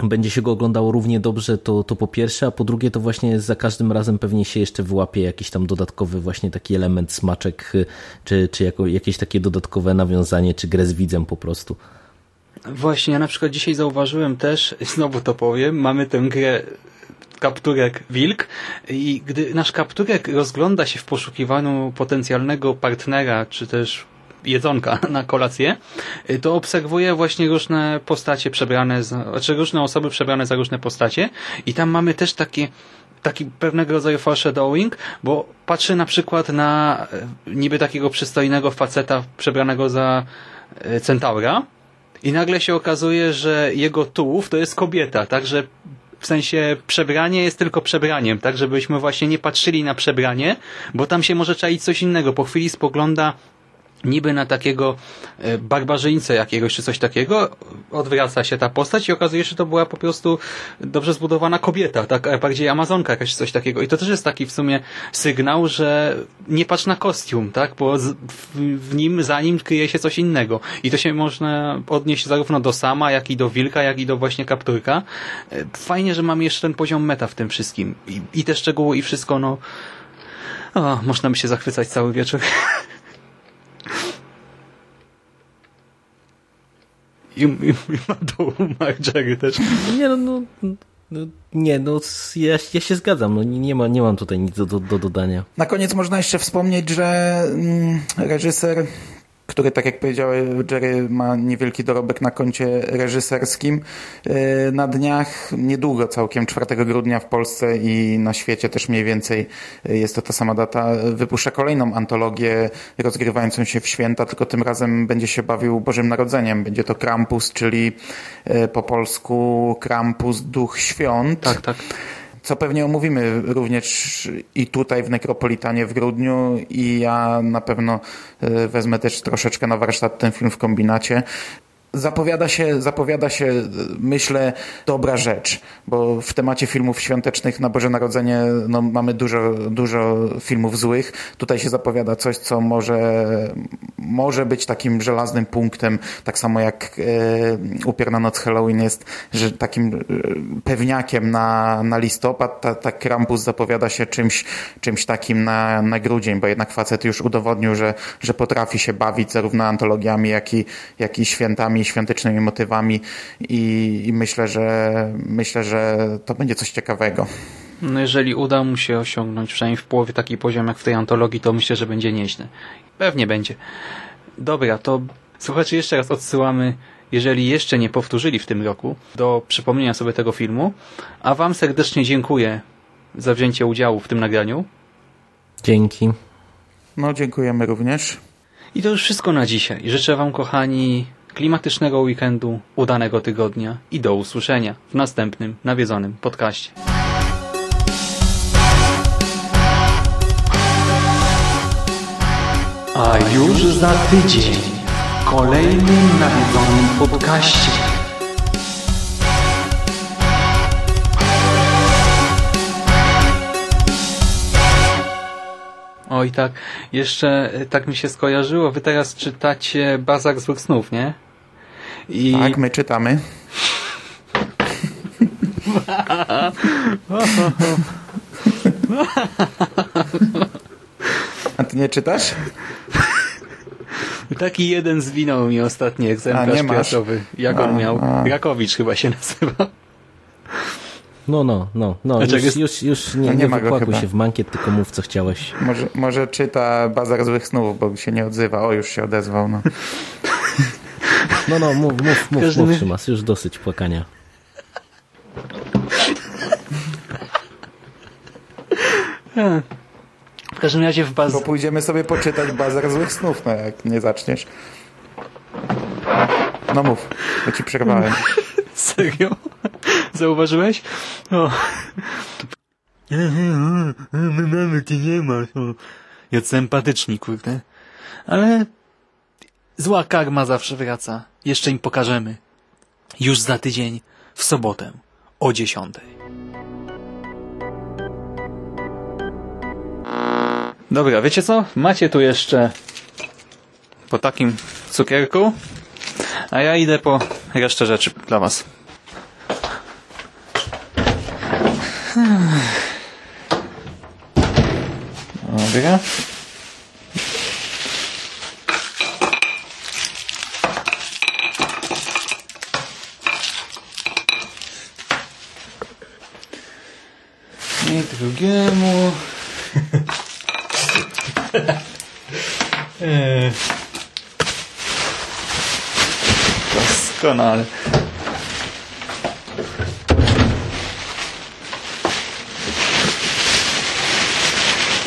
będzie się go oglądało równie dobrze, to, to po pierwsze, a po drugie to właśnie za każdym razem pewnie się jeszcze wyłapie jakiś tam dodatkowy właśnie taki element smaczek, czy, czy jako, jakieś takie dodatkowe nawiązanie, czy grę z widzem po prostu. Właśnie, ja na przykład dzisiaj zauważyłem też, znowu to powiem, mamy tę grę kapturek wilk. I gdy nasz kapturek rozgląda się w poszukiwaniu potencjalnego partnera, czy też jedzonka na kolację, to obserwuje właśnie różne postacie przebrane, za, znaczy różne osoby przebrane za różne postacie. I tam mamy też takie taki pewnego rodzaju foreshadowing, bo patrzy na przykład na e, niby takiego przystojnego faceta przebranego za e, centaura, i nagle się okazuje, że jego tułów to jest kobieta, także w sensie przebranie jest tylko przebraniem, tak żebyśmy właśnie nie patrzyli na przebranie, bo tam się może czaić coś innego. Po chwili spogląda niby na takiego e, barbarzyńcę jakiegoś czy coś takiego, odwraca się ta postać i okazuje się, że to była po prostu dobrze zbudowana kobieta, tak bardziej amazonka jakaś coś takiego. I to też jest taki w sumie sygnał, że nie patrz na kostium, tak, bo w nim, za nim kryje się coś innego. I to się można odnieść zarówno do sama, jak i do wilka, jak i do właśnie kapturka. E, Fajnie, że mamy jeszcze ten poziom meta w tym wszystkim. I, i te szczegóły i wszystko, no o, można by się zachwycać cały wieczór. I, i, i ma to Margery też. Nie no, no, no nie, no ja, ja się zgadzam, no nie, nie, ma, nie mam tutaj nic do, do, do dodania. Na koniec można jeszcze wspomnieć, że mm, reżyser, który tak jak powiedziałem, Jerry ma niewielki dorobek na koncie reżyserskim, yy, na dniach, niedługo całkiem, 4 grudnia w Polsce i na świecie też mniej więcej yy, jest to ta sama data, wypuszcza kolejną antologię rozgrywającą się w święta, tylko tym razem będzie się bawił Bożym Narodzeniem. Będzie to Krampus, czyli yy, po polsku Krampus, Duch Świąt. Tak, tak. Co pewnie omówimy również i tutaj w Nekropolitanie w grudniu i ja na pewno e, wezmę też troszeczkę na warsztat ten film w kombinacie. Zapowiada się, zapowiada się, myślę, dobra rzecz, bo w temacie filmów świątecznych na Boże Narodzenie no, mamy dużo, dużo filmów złych. Tutaj się zapowiada coś, co może, może być takim żelaznym punktem, tak samo jak e, Upiorna Noc Halloween jest że takim e, pewniakiem na, na listopad, ta, ta Krampus zapowiada się czymś, czymś takim na, na grudzień, bo jednak facet już udowodnił, że, że potrafi się bawić zarówno antologiami, jak i, jak i świętami, świątecznymi motywami i, i myślę, że myślę, że to będzie coś ciekawego. No jeżeli uda mu się osiągnąć przynajmniej w połowie taki poziom jak w tej antologii, to myślę, że będzie nieźle. Pewnie będzie. Dobra, to słuchacze jeszcze raz odsyłamy, jeżeli jeszcze nie powtórzyli w tym roku, do przypomnienia sobie tego filmu, a Wam serdecznie dziękuję za wzięcie udziału w tym nagraniu. Dzięki. No, dziękujemy również. I to już wszystko na dzisiaj. Życzę Wam, kochani, klimatycznego weekendu, udanego tygodnia i do usłyszenia w następnym nawiedzonym podcaście. A już za tydzień w kolejnym nawiedzonym podcaście. Oj tak, jeszcze e, tak mi się skojarzyło, wy teraz czytacie Bazar Złych Snów, nie? I... Tak, my czytamy. A ty nie czytasz? Taki jeden zwinął mi ostatni egzemplarz prasowy. Jak on miał? Rakowicz chyba się nazywał. No, no, no, no Dlaczego już, jest- już, już nie, No nie nie się w mankiet, tylko mów co chciałeś. Może, może czyta Bazar Złych Snów, bo się nie odzywa. O, już się odezwał. No. No, no, mów, mów, mów, Każdy- mów Szymas, już dosyć płakania. W każdym razie w baz... Bo pójdziemy sobie poczytać Bazar Złych Snów, no jak nie zaczniesz. No mów, bo ci przerwałem. Serio? Zauważyłeś? O. My mamy, ty nie masz. Jacy empatyczni, kurde. Ale zła karma zawsze wraca. Jeszcze im pokażemy. Już za tydzień, w sobotę, o dziesiątej. Dobra, wiecie co? Macie tu jeszcze po takim cukierku, a ja idę po resztę rzeczy dla was. Dobra. I drugiemu. Eee. Doskonale.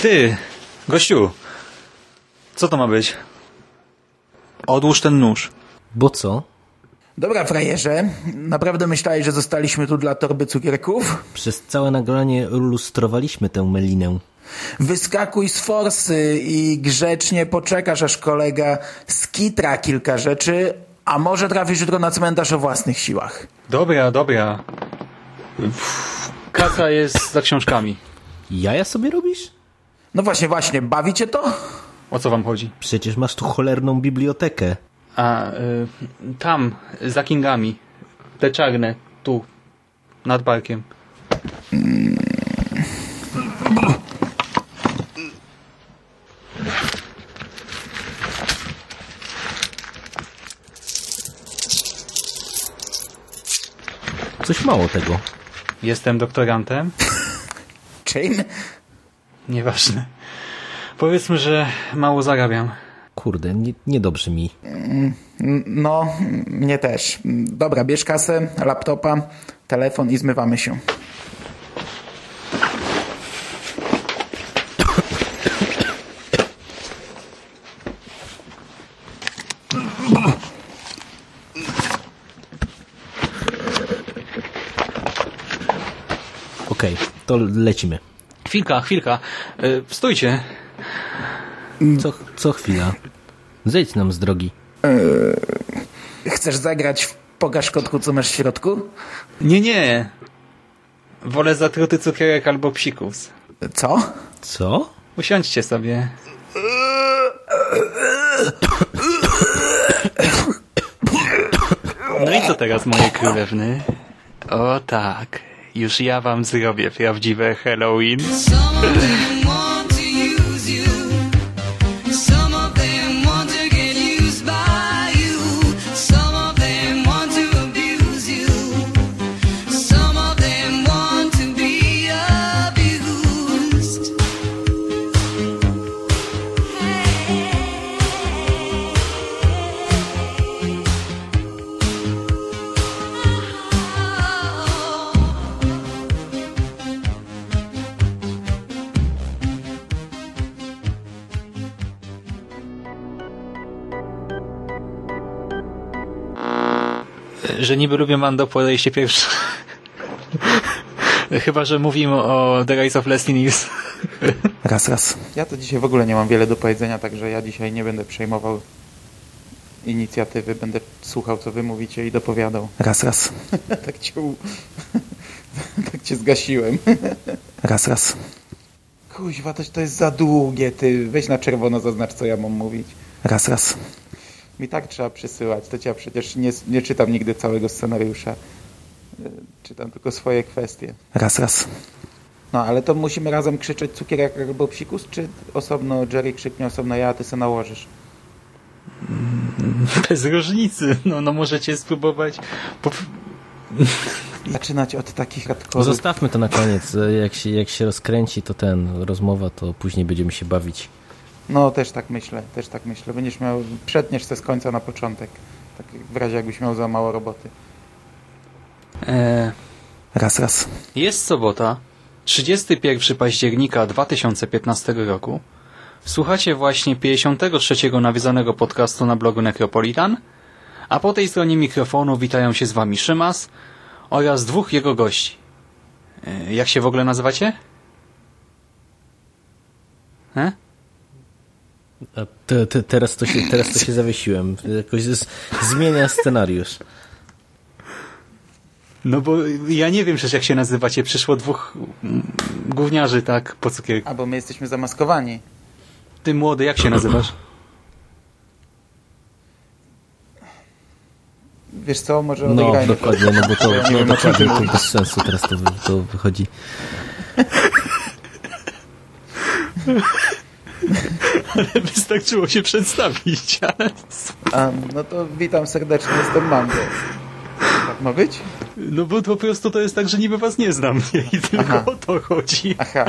Ty, gościu, co to ma być? Odłóż ten nóż. Bo co? Dobra, frajerze, naprawdę myślałeś, że zostaliśmy tu dla torby cukierków? Przez całe nagranie lustrowaliśmy tę melinę. Wyskakuj z forsy i grzecznie poczekasz, aż kolega skitra kilka rzeczy, a może trafisz jutro na cmentarz o własnych siłach. Dobra, dobra. Kasa jest za książkami. Jaja sobie robisz? No właśnie, właśnie, bawicie to? O co wam chodzi? Przecież masz tu cholerną bibliotekę. A, y, tam, za kingami. Te czarne, tu, nad barkiem. Coś mało tego. Jestem doktorantem. Czym? Nieważne. Powiedzmy, że mało zarabiam. Kurde, nie, niedobrze mi. N- No, mnie też. Dobra, bierz kasę, laptopa, telefon i zmywamy się. Okej, to lecimy. Chwilka, chwilka. Y, stójcie. Co, co chwila. Zejdź nam z drogi. Chcesz zagrać w pokaż kotku, co masz w środku? Nie, nie. Wolę zatruty cukierek albo psikus. Co? Co? Usiądźcie sobie. No i co teraz, moje królewny? O tak, już ja wam zrobię prawdziwe Halloween. Niby lubię Mando podejście pierwsze. Chyba, że mówimy o The Rise of Leslie Niels. Raz, raz. Ja to dzisiaj w ogóle nie mam wiele do powiedzenia, także ja dzisiaj nie będę przejmował inicjatywy. Będę słuchał, co wy mówicie i dopowiadał. Raz, raz. tak cię... u- tak cię zgasiłem. raz, raz. Kuźwa, to, to jest za długie, ty. Weź na czerwono zaznacz, co ja mam mówić. Raz, raz. Mi tak trzeba przysyłać, to ja przecież nie, nie czytam nigdy całego scenariusza. Y, Czytam tylko swoje kwestie. Raz, raz. No, ale to musimy razem krzyczeć cukierek albo psikus, czy osobno Jerry krzyknie osobno ja, a ty se nałożysz? Bez różnicy. No, no możecie spróbować. Po... Zaczynać od takich hardkorów. Zostawmy to na koniec. Jak się, jak się rozkręci to ten rozmowa, to później będziemy się bawić. No, też tak myślę, też tak myślę. Będziesz miał, przetniesz se z końca na początek. Tak w razie jakbyś miał za mało roboty. E, Raz, raz. Jest sobota, 31 października 2015 roku. Słuchacie właśnie 53 nawiązanego podcastu na blogu Necropolitan, a po tej stronie mikrofonu witają się z wami Szymas oraz dwóch jego gości. E, Jak się w ogóle nazywacie? He? A te, te, teraz, to się, teraz to się zawiesiłem. Jakoś z, zmienia scenariusz. No bo ja nie wiem przecież jak się nazywacie. Przyszło dwóch gówniarzy, tak, po cukierku. A bo my jesteśmy zamaskowani. Ty młody, jak się nazywasz? Wiesz co, może No, dokładnie, no bo to, no, wiem, o czym dokładnie, to bez sensu teraz to, to wychodzi. Wystarczyło się przedstawić, ale... A, no to witam serdecznie, jestem Mango. Tak ma być? No bo po prostu to jest tak, że niby was nie znam nie? i tylko Aha. o to chodzi. Aha.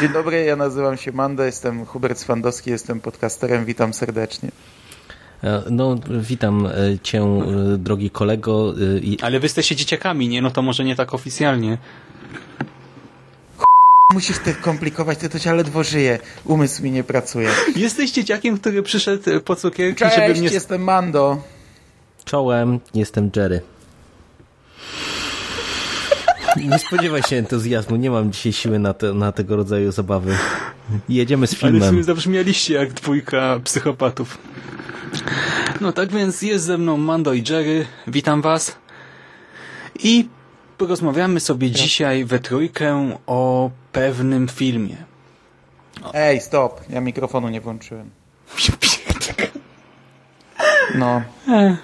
Dzień dobry, ja nazywam się Mando, jestem Hubert Swandowski, jestem podcasterem, witam serdecznie. E, No, witam e, cię, e, drogi kolego. i- Ale wy jesteście dzieciakami, nie? No to może nie tak oficjalnie. Musisz ty komplikować, ty to cię ledwo żyje. Umysł mi nie pracuje. Jesteś dzieciakiem, który przyszedł e, po cukierki, Cześć, żeby mnie... jestem Mando. Czołem, jestem Jerry. Nie spodziewaj się entuzjazmu, nie mam dzisiaj siły na, te, na tego rodzaju zabawy. Jedziemy z Ale w sumie filmem. zabrzmieliście jak dwójka psychopatów. No tak więc jest ze mną Mando i Jerry. Witam was. I porozmawiamy sobie dzisiaj we trójkę o pewnym filmie. Ej, stop, ja mikrofonu nie włączyłem. No. E,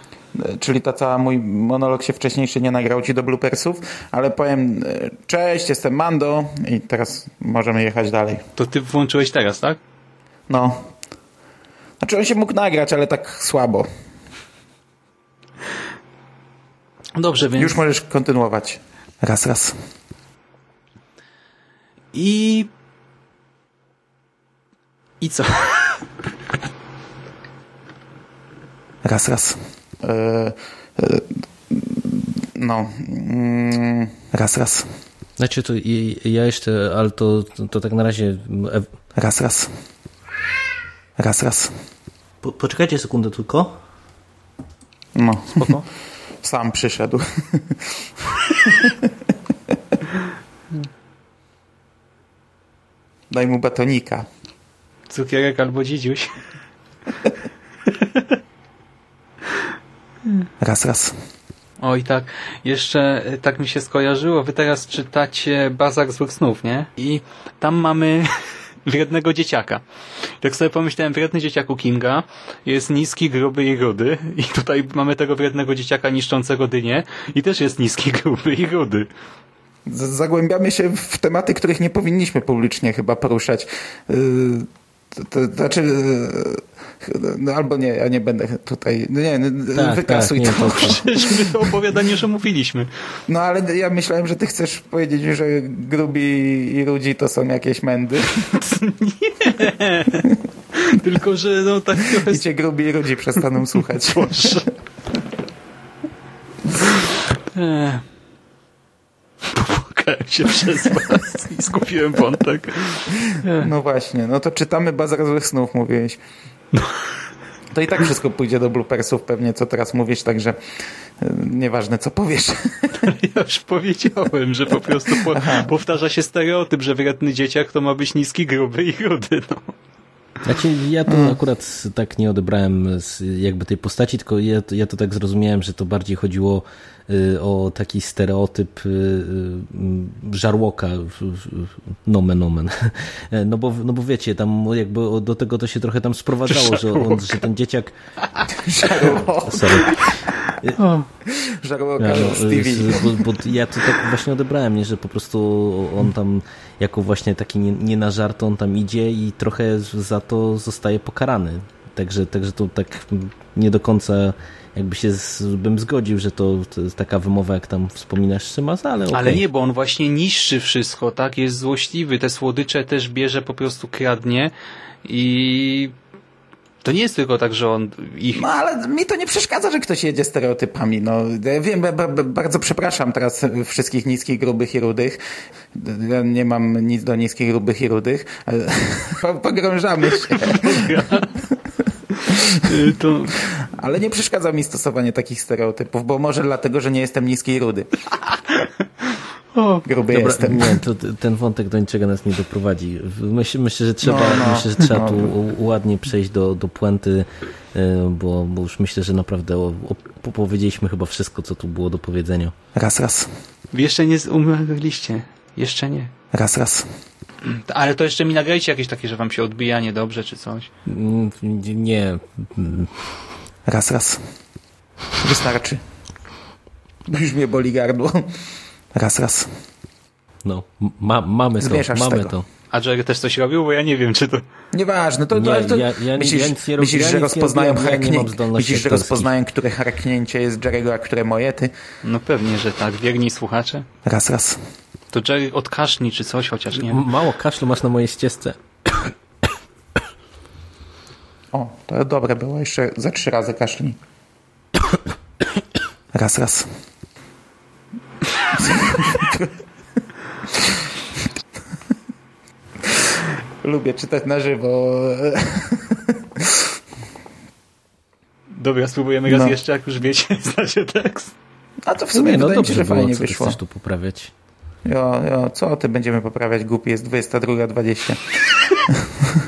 Czyli ta cała mój monolog się wcześniejszy nie nagrał ci do bloopersów, ale powiem e, cześć, jestem Mando i teraz możemy jechać dalej. To ty włączyłeś teraz, tak? No. Znaczy on się mógł nagrać, ale tak słabo. Dobrze, więc... Już możesz kontynuować. Raz, raz. I... I co? Raz, raz. E, e, no. Mm, raz, raz. Znaczy to i- ja jeszcze, ale to, to tak na razie... e, Raz, raz. Raz, raz. Po, poczekajcie sekundę tylko. No. Spoko. Sam przyszedł. Daj mu batonika. Cukierek albo dzidziuś. Raz, raz. Oj tak, jeszcze e, tak mi się skojarzyło, wy teraz czytacie Bazar Złych Snów, nie? I tam mamy wrednego dzieciaka. Tak sobie pomyślałem, wredny dzieciaku Kinga jest niski, gruby i rudy i tutaj mamy tego wrednego dzieciaka niszczącego dynię i też jest niski, gruby i rudy. Zagłębiamy się w tematy, których nie powinniśmy publicznie chyba poruszać. Yy, To, to, znaczy, yy, albo nie, ja nie będę tutaj, no nie, no, Tak, wykasuj tak, nie, to. Przecież my to opowiadanie już omówiliśmy. No ale ja myślałem, że ty chcesz powiedzieć, że grubi i rudzi to są jakieś mędy Tylko, że no tak trochę... i cię grubi i rudzi przestaną słuchać. Boże. Popłakałem się przez was i skupiłem wątek. No właśnie, no to czytamy Bazar Złych Snów, mówiłeś. To i tak wszystko pójdzie do bloopersów pewnie, co teraz mówisz, także yy, nieważne, co powiesz. Ja już powiedziałem, że po prostu po, powtarza się stereotyp, że wredny dzieciak to ma być niski, gruby i rudy. No. Znaczy, ja to akurat tak nie odebrałem z jakby tej postaci, tylko ja, ja to tak zrozumiałem, że to bardziej chodziło o taki stereotyp y, y, żarłoka, nomen omen. No bo, no bo wiecie, tam jakby do tego to się trochę tam sprowadzało, że, on, że ten dzieciak... Sorry. Żarłoka Ja, no, z- bo, bo ja to tak właśnie odebrałem, nie, że po prostu on tam jako właśnie taki nie, nie na żart on tam idzie i trochę za to zostaje pokarany. Także, także to tak nie do końca jakby się z, bym zgodził, że to, to jest taka wymowa, jak tam wspominasz, Szymas, ale okej. Ale nie, bo on właśnie niszczy wszystko, tak? Jest złośliwy. Te słodycze też bierze, po prostu kradnie i to nie jest tylko tak, że on ich... No ale mi to nie przeszkadza, że ktoś jedzie stereotypami. No, ja wiem, ba, ba, bardzo przepraszam teraz wszystkich niskich, grubych i rudych. Ja nie mam nic do niskich, grubych i rudych. ale Pogrążamy się. Y, To... Ale nie przeszkadza mi stosowanie takich stereotypów, bo może dlatego, że nie jestem niski i rudy. O, Gruby Dobra, jestem. nie, to, ten wątek do niczego nas nie doprowadzi. Myślę, myślę że trzeba, No, no, myślę, że trzeba no. tu ładnie przejść do, do puenty, y, bo, bo już myślę, że naprawdę o, o, powiedzieliśmy chyba wszystko, co tu było do powiedzenia. Raz, raz. Wy jeszcze nie umierliście. Jeszcze nie. Raz, raz. Ale to jeszcze mi nagrajcie jakieś takie, że wam się odbija niedobrze czy coś. Mm, Nie, Raz, raz. Wystarczy. Już mnie boli gardło. Raz, raz. no, ma, mamy to, Zmieszasz mamy tego. to. A Jerry też coś robił? Bo ja nie wiem, czy to... Nieważne, to, Nie, to, to ja- ja- myślisz, ja nic nie robię, myślisz, ja że rozpoznają ja nie haraknie, mam zdolności myślisz, że rozpoznają, które haraknięcie jest Jerry'ego, a które moje, ty? No pewnie, że tak. Wierni słuchacze. Raz, raz. To Jerry odkaszni czy coś, chociaż nie. Mało kaszlu masz na mojej ścieżce. O, to dobre było. Jeszcze za trzy razy kaszlnij. Raz, raz. Lubię czytać na żywo. Dobra, spróbujemy raz No. jeszcze, jak już wiecie, znacie tekst. A to w sumie Nie, no wydaje mi się, dobrze że było, fajnie ty wyszło. chcesz tu poprawiać. Jo, jo, co ty będziemy poprawiać, głupi, jest 22.20.